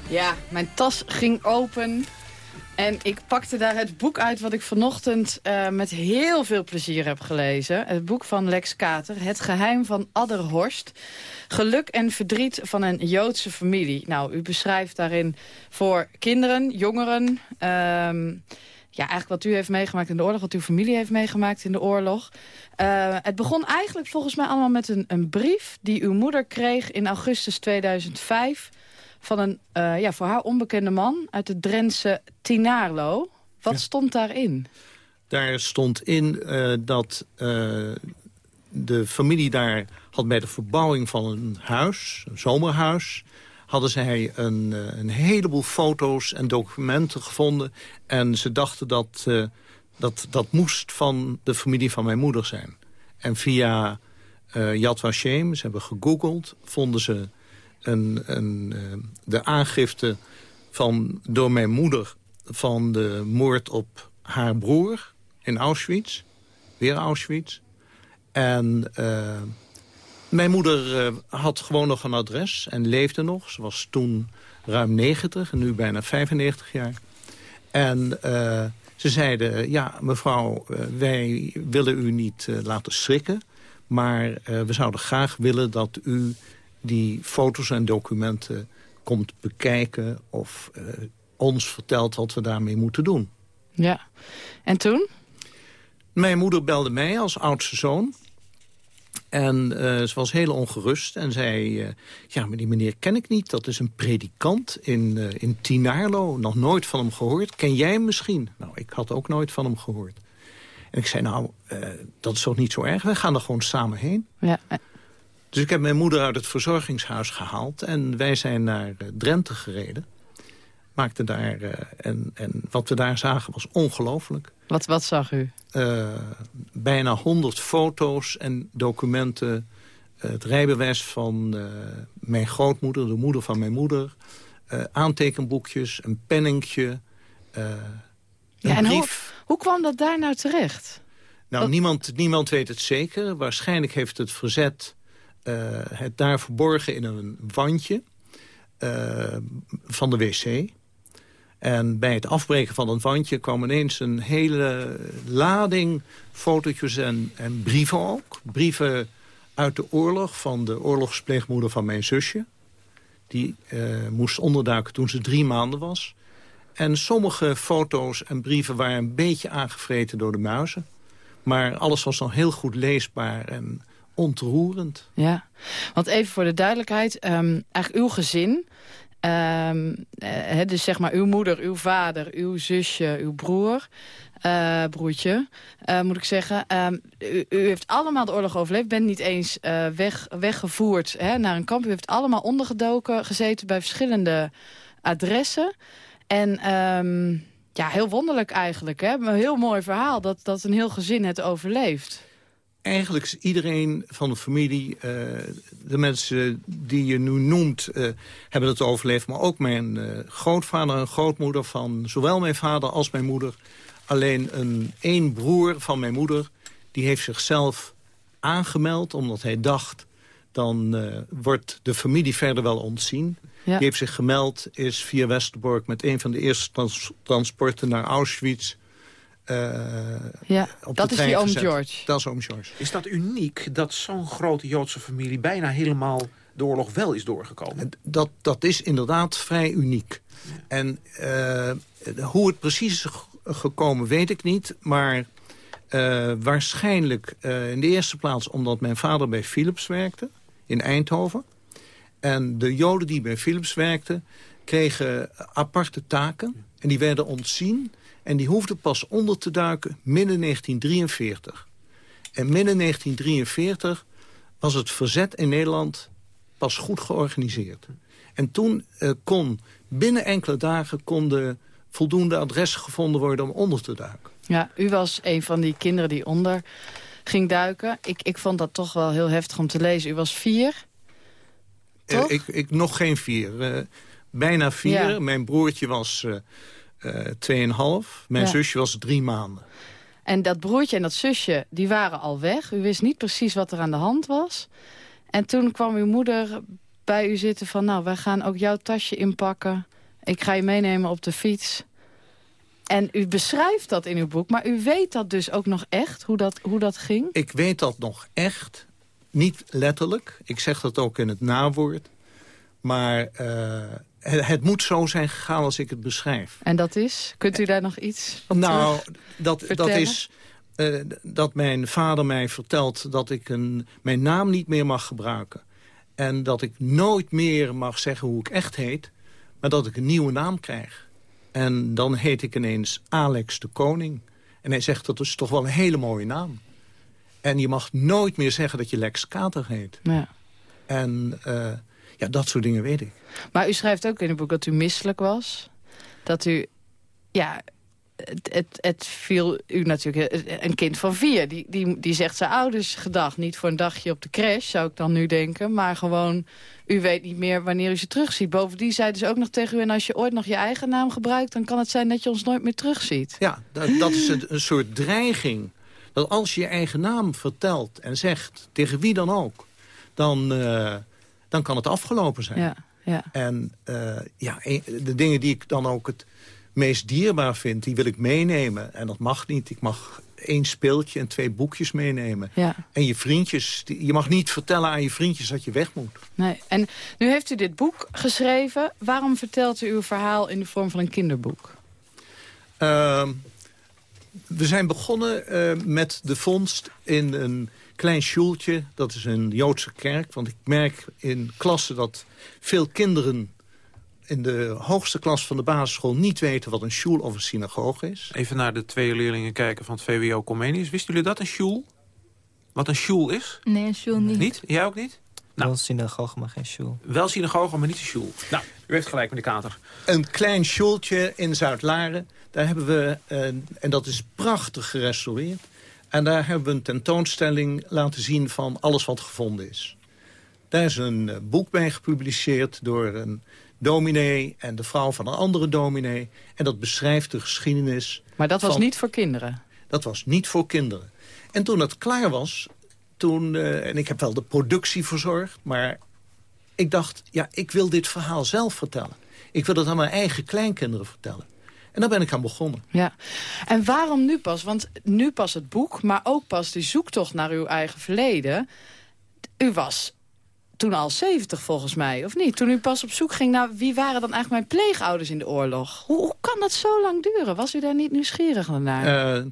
Ja, mijn tas ging open. En ik pakte daar het boek uit wat ik vanochtend eh, met heel veel plezier heb gelezen. Het boek van Lex Kater, Het geheim van Adderhorst. Geluk en verdriet van een Joodse familie. Nou, u beschrijft daarin voor kinderen, jongeren... ehm, ja, eigenlijk wat u heeft meegemaakt in de oorlog, wat uw familie heeft meegemaakt in de oorlog. Eh, het begon eigenlijk volgens mij allemaal met een, een brief die uw moeder kreeg in augustus 2005 van een eh, ja, voor haar onbekende man uit de Drentse Tinaarlo. Wat stond daarin? Daar stond in eh, dat de familie daar had bij de verbouwing van een huis, een zomerhuis... hadden zij een, eh, een heleboel foto's en documenten gevonden. En ze dachten dat, eh, dat dat moest van de familie van mijn moeder zijn. En via eh Yad Vashem, ze hebben gegoogeld, vonden ze een, een, de aangifte van, door mijn moeder... van de moord op haar broer in Auschwitz. Weer Auschwitz. En mijn moeder eh, had gewoon nog een adres en leefde nog. Ze was toen ruim 90 en nu bijna 95 jaar. En eh, ze zeiden, ja mevrouw, eh, wij willen u niet laten schrikken... maar we zouden graag willen dat u die foto's en documenten komt bekijken... of ons vertelt wat we daarmee moeten doen. Ja. En toen? Mijn moeder belde mij als oudste zoon. En eh, ze was heel ongerust en zei... eh, ja, maar die meneer ken ik niet. Dat is een predikant in, eh in Tinaarlo. Nog nooit van hem gehoord. Ken jij hem misschien? Nou, ik had ook nooit van hem gehoord. En ik zei, nou, dat is toch niet zo erg? We gaan er gewoon samen heen. Ja. Dus ik heb mijn moeder uit het verzorgingshuis gehaald... en wij zijn naar Drenthe gereden. Maakten daar, en, en wat we daar zagen was ongelooflijk. Wat, wat zag u? Eh, bijna 100 foto's en documenten. eh, het rijbewijs van eh, mijn grootmoeder, de moeder van mijn moeder. aantekenboekjes, een penningje. een Ja, en hoe, hoe kwam dat daar nou terecht? Nou, niemand, niemand weet het zeker. Waarschijnlijk heeft het verzet het daar verborgen in een wandje van de wc. En bij het afbreken van het wandje kwam ineens een hele lading fotootjes en, en brieven ook. Brieven uit de oorlog van de oorlogspleegmoeder van mijn zusje. Die eh, moest onderduiken toen ze drie maanden was. En sommige foto's en brieven waren een beetje aangevreten door de muizen. Maar alles was nog heel goed leesbaar en ontroerend. Ja, want even voor de duidelijkheid. ehm, eigenlijk uw gezin... ehm, eh, hè, dus zeg maar uw moeder, uw vader, uw zusje, uw broer... eh, broertje, eh, moet ik zeggen. Ehm, u, heeft allemaal de oorlog overleefd. bent niet eens eh, weg, weggevoerd naar een kamp. U heeft allemaal ondergedoken, gezeten bij verschillende adressen. En ehm, ja, heel wonderlijk eigenlijk. Hè? Een heel mooi verhaal dat, dat een heel gezin het overleeft. Eigenlijk is iedereen van de familie, eh, de mensen die je nu noemt, eh, hebben het overleefd. Maar ook mijn eh, grootvader en grootmoeder van zowel mijn vader als mijn moeder. Alleen een één broer van mijn moeder, die heeft zichzelf aangemeld... omdat hij dacht, dan wordt de familie verder wel ontzien. Ja. Die heeft zich gemeld, is via Westerbork met een van de eerste trans- transporten naar Auschwitz... eh, Ja, op dat de is die oom gezet. George. Dat is oom George. Is dat uniek dat zo'n grote Joodse familie bijna helemaal de oorlog wel is doorgekomen? Dat, dat is inderdaad vrij uniek. En eh, hoe het precies is ge- gekomen weet ik niet. Maar eh, waarschijnlijk eh, in de eerste plaats omdat mijn vader bij Philips werkte. In Eindhoven. En de joden die bij Philips werkten kregen aparte taken. En die werden ontzien. En die hoefden pas onder te duiken midden 1943. En midden 1943 was het verzet in Nederland pas goed georganiseerd. En toen eh, kon binnen enkele dagen konden voldoende adressen gevonden worden om onder te duiken. Ja, u was een van die kinderen die onder ging duiken. Ik, ik vond dat toch wel heel heftig om te lezen. U was vier. Eh, Toch? ik, ik nog geen vier. eh, bijna vier. Ja. Mijn broertje was eh, tweeënhalf. Mijn Ja. zusje was drie maanden. En dat broertje en dat zusje, die waren al weg. U wist niet precies wat er aan de hand was. En toen kwam uw moeder bij u zitten van... nou, wij gaan ook jouw tasje inpakken. Ik ga je meenemen op de fiets. En u beschrijft dat in uw boek. Maar u weet dat dus ook nog echt, hoe dat, hoe dat ging? Ik weet dat nog echt. Niet letterlijk. Ik zeg dat ook in het nawoord. Maar eh, het, het moet zo zijn gegaan als ik het beschrijf. En dat is? Kunt u daar nog iets Nou, dat, dat is eh, dat mijn vader mij vertelt dat ik een, mijn naam niet meer mag gebruiken. En dat ik nooit meer mag zeggen hoe ik echt heet. Maar dat ik een nieuwe naam krijg. En dan heet ik ineens Alex de Koning. En hij zegt, dat is toch wel een hele mooie naam. En je mag nooit meer zeggen dat je Lex Kater heet. Ja. En eh, ja, dat soort dingen weet ik. Maar u schrijft ook in het boek dat u misselijk was. Dat u, ja, het, het, het viel u natuurlijk... Een kind van vier, die, die, die zegt zijn ouders gedag. Niet voor een dagje op de crash, zou ik dan nu denken. Maar gewoon, u weet niet meer wanneer u ze terugziet. Bovendien zeiden ze ook nog tegen u... en als je ooit nog je eigen naam gebruikt... dan kan het zijn dat je ons nooit meer terugziet. Ja, dat, dat is het, een soort dreiging. Dat als je je eigen naam vertelt en zegt, tegen wie dan ook... dan, eh, dan kan het afgelopen zijn. Ja, ja. En eh, ja, de dingen die ik dan ook het meest dierbaar vind... die wil ik meenemen. En dat mag niet. Ik mag één speeltje en twee boekjes meenemen. Ja. En je vriendjes... die- je mag niet vertellen aan je vriendjes dat je weg moet. Nee. En nu heeft u dit boek geschreven. Waarom vertelt u uw verhaal in de vorm van een kinderboek? Ehm, We zijn begonnen eh, met de vondst in een klein sjoeltje. Dat is een Joodse kerk. Want ik merk in klassen dat veel kinderen in de hoogste klas van de basisschool niet weten wat een sjoel of een synagoge is. Even naar de twee leerlingen kijken van het VWO Comenius. Wisten jullie dat, een sjoel? Wat een sjoel is? Nee, een sjoel niet. Niet? Jij ook niet? Nou. Wel synagoge, maar geen sjoel. Wel synagoge, maar niet een sjoel. Nou, u heeft gelijk met de kater. Een klein sjoeltje in Zuid-Laren. Daar hebben we, eh, en dat is prachtig gerestaureerd... en daar hebben we een tentoonstelling laten zien van alles wat gevonden is. Daar is een eh, boek bij gepubliceerd door een dominee... en de vrouw van een andere dominee. En dat beschrijft de geschiedenis... Maar dat was van- niet voor kinderen? Dat was niet voor kinderen. En toen het klaar was, toen, eh, en ik heb wel de productie verzorgd... maar ik dacht, ja, ik wil dit verhaal zelf vertellen. Ik wil het aan mijn eigen kleinkinderen vertellen. En daar ben ik aan begonnen. Ja. En waarom nu pas? Want nu pas het boek, maar ook pas die zoektocht naar uw eigen verleden. U was toen al 70 volgens mij, of niet? Toen u pas op zoek ging naar wie waren dan eigenlijk mijn pleegouders in de oorlog. Hoe, hoe kan dat zo lang duren? Was u daar niet nieuwsgierig naar? Eh,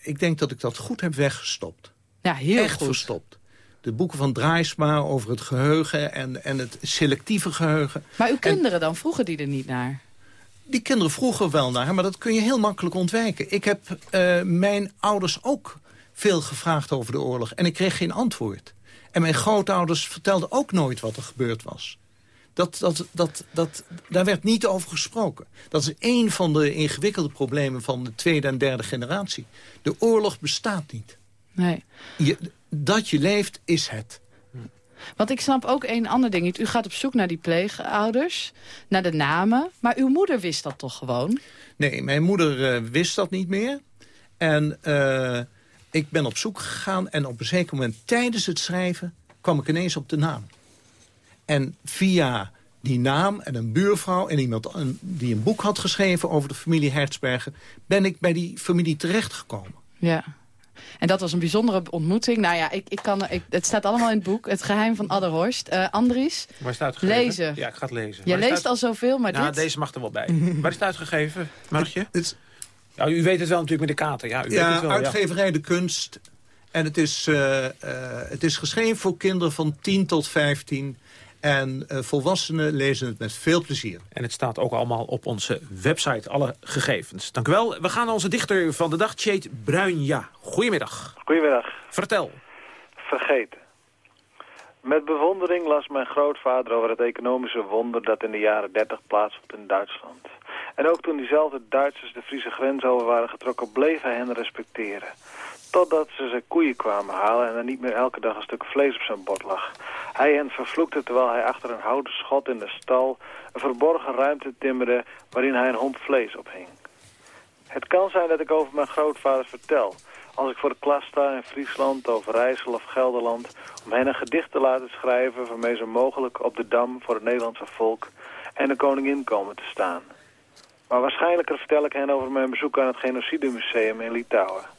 ik denk dat ik dat goed heb weggestopt. ja, heel Echt goed. verstopt. De boeken van Draaisma over het geheugen en, en het selectieve geheugen. Maar uw kinderen dan, vroegen die er niet naar? Die kinderen vroegen wel naar, maar dat kun je heel makkelijk ontwijken. Ik heb eh, mijn ouders ook veel gevraagd over de oorlog en ik kreeg geen antwoord. En mijn grootouders vertelden ook nooit wat er gebeurd was. Dat, dat, dat, dat, daar werd niet over gesproken. Dat is een van de ingewikkelde problemen van de tweede en derde generatie. De oorlog bestaat niet. Nee. Je, dat je leeft, is het. Want ik snap ook een ander ding niet. U gaat op zoek naar die pleegouders, naar de namen. Maar uw moeder wist dat toch gewoon? Nee, mijn moeder eh, wist dat niet meer. En eh, ik ben op zoek gegaan en op een zeker moment tijdens het schrijven... kwam ik ineens op de naam. En via die naam en een buurvrouw en iemand die een boek had geschreven... over de familie Hertzbergen, ben ik bij die familie terechtgekomen. Ja. En dat was een bijzondere ontmoeting. Nou ja, ik, ik kan, ik, het staat allemaal in het boek. Het geheim van Adderhorst. Eh Andries, Waar is het uitgegeven? lezen. Ja, ik ga het lezen. Waar het leest al zoveel, maar Nou, dit... deze mag er wel bij. Waar is het uitgegeven, Margje? Ja, u weet het wel natuurlijk met de kater. Ja, u weet Ja, het wel, uitgeverij De Kunst. En het is, eh, eh, het is geschreven voor kinderen van 10 tot 15. En eh, volwassenen lezen het met veel plezier. En het staat ook allemaal op onze website, alle gegevens. Dank u wel. We gaan naar onze dichter van de dag, Tjeet Bruinja. Goedemiddag. Goedemiddag. Vertel. Vergeten. Met bewondering las mijn grootvader over het economische wonder dat in de jaren 30 plaatsvond in Duitsland. En ook toen diezelfde Duitsers de Friese grens over waren getrokken, bleef hij hen respecteren. Totdat ze zijn koeien kwamen halen en er niet meer elke dag een stuk vlees op zijn bord lag. Hij hen vervloekte terwijl hij achter een houten schot in de stal een verborgen ruimte timmerde waarin hij een homp vlees ophing. Het kan zijn dat ik over mijn grootvader vertel. Als ik voor de klas sta in Friesland, Overijssel of Gelderland... om hen een gedicht te laten schrijven... waarmee ze mogelijk op de Dam voor het Nederlandse volk... en de koningin komen te staan. Maar waarschijnlijker vertel ik hen over mijn bezoek aan het Genocidemuseum in Litouwen.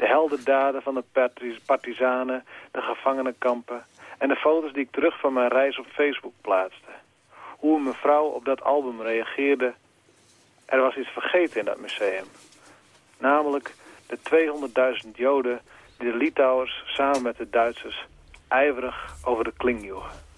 De heldendaden van de partizanen, de gevangenenkampen... en de foto's die ik terug van mijn reis op Facebook plaatste. Hoe een mevrouw op dat album reageerde... Er was iets vergeten in dat museum. Namelijk de 200.000 Joden die de Litouwers samen met de Duitsers ijverig over de kling joegen.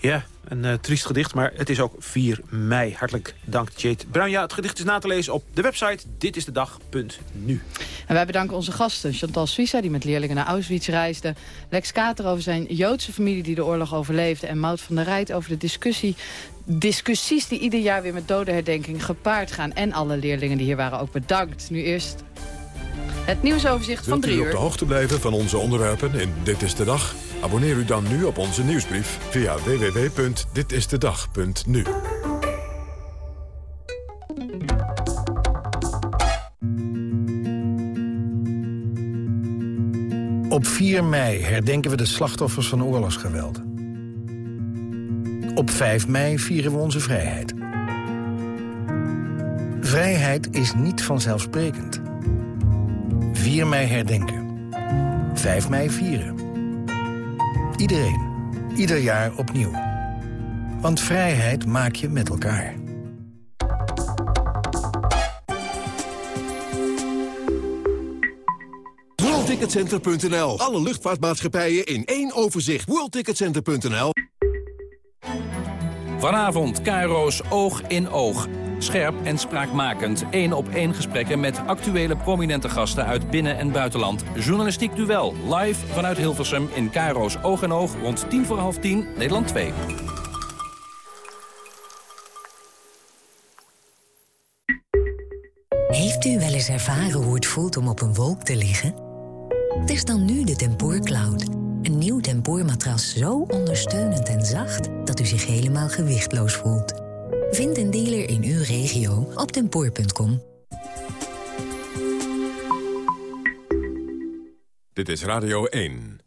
Ja, een eh, triest gedicht, maar het is ook 4 mei. Hartelijk dank, Tjeet Bruinja. Het gedicht is na te lezen op de website ditistedag.nu. En wij bedanken onze gasten, Chantal Suissa, die met leerlingen naar Auschwitz reisde. Lex Kater over zijn Joodse familie die de oorlog overleefde. En Mout van der Rijt over de discussie, discussies die ieder jaar weer met dodenherdenking gepaard gaan. En alle leerlingen die hier waren ook bedankt. Nu eerst het nieuwsoverzicht van Wilt drie u op de uur. hoogte blijven van onze onderwerpen in Dit is de Dag? Abonneer u dan nu op onze nieuwsbrief via www.ditistedag.nu. Op 4 mei herdenken we de slachtoffers van oorlogsgeweld. Op 5 mei vieren we onze vrijheid. Vrijheid is niet vanzelfsprekend. 4 mei herdenken. 5 mei vieren. Iedereen. Ieder jaar opnieuw. Want vrijheid maak je met elkaar. WorldTicketCenter.nl. Alle luchtvaartmaatschappijen in één overzicht. WorldTicketCenter.nl. Vanavond, Cairo's Oog in Oog. Scherp en spraakmakend. één op één gesprekken met actuele prominente gasten uit binnen- en buitenland. Journalistiek duel. Live vanuit Hilversum in Cairo's Oog in Oog. Rond tien voor half tien, Nederland 2. Heeft u wel eens ervaren hoe het voelt om op een wolk te liggen? Test dan nu de Tempoor Cloud. Een nieuw tempoormatras zo ondersteunend en zacht... dat u zich helemaal gewichtloos voelt. Vind een dealer in uw regio op tempoor.com. Dit is Radio 1.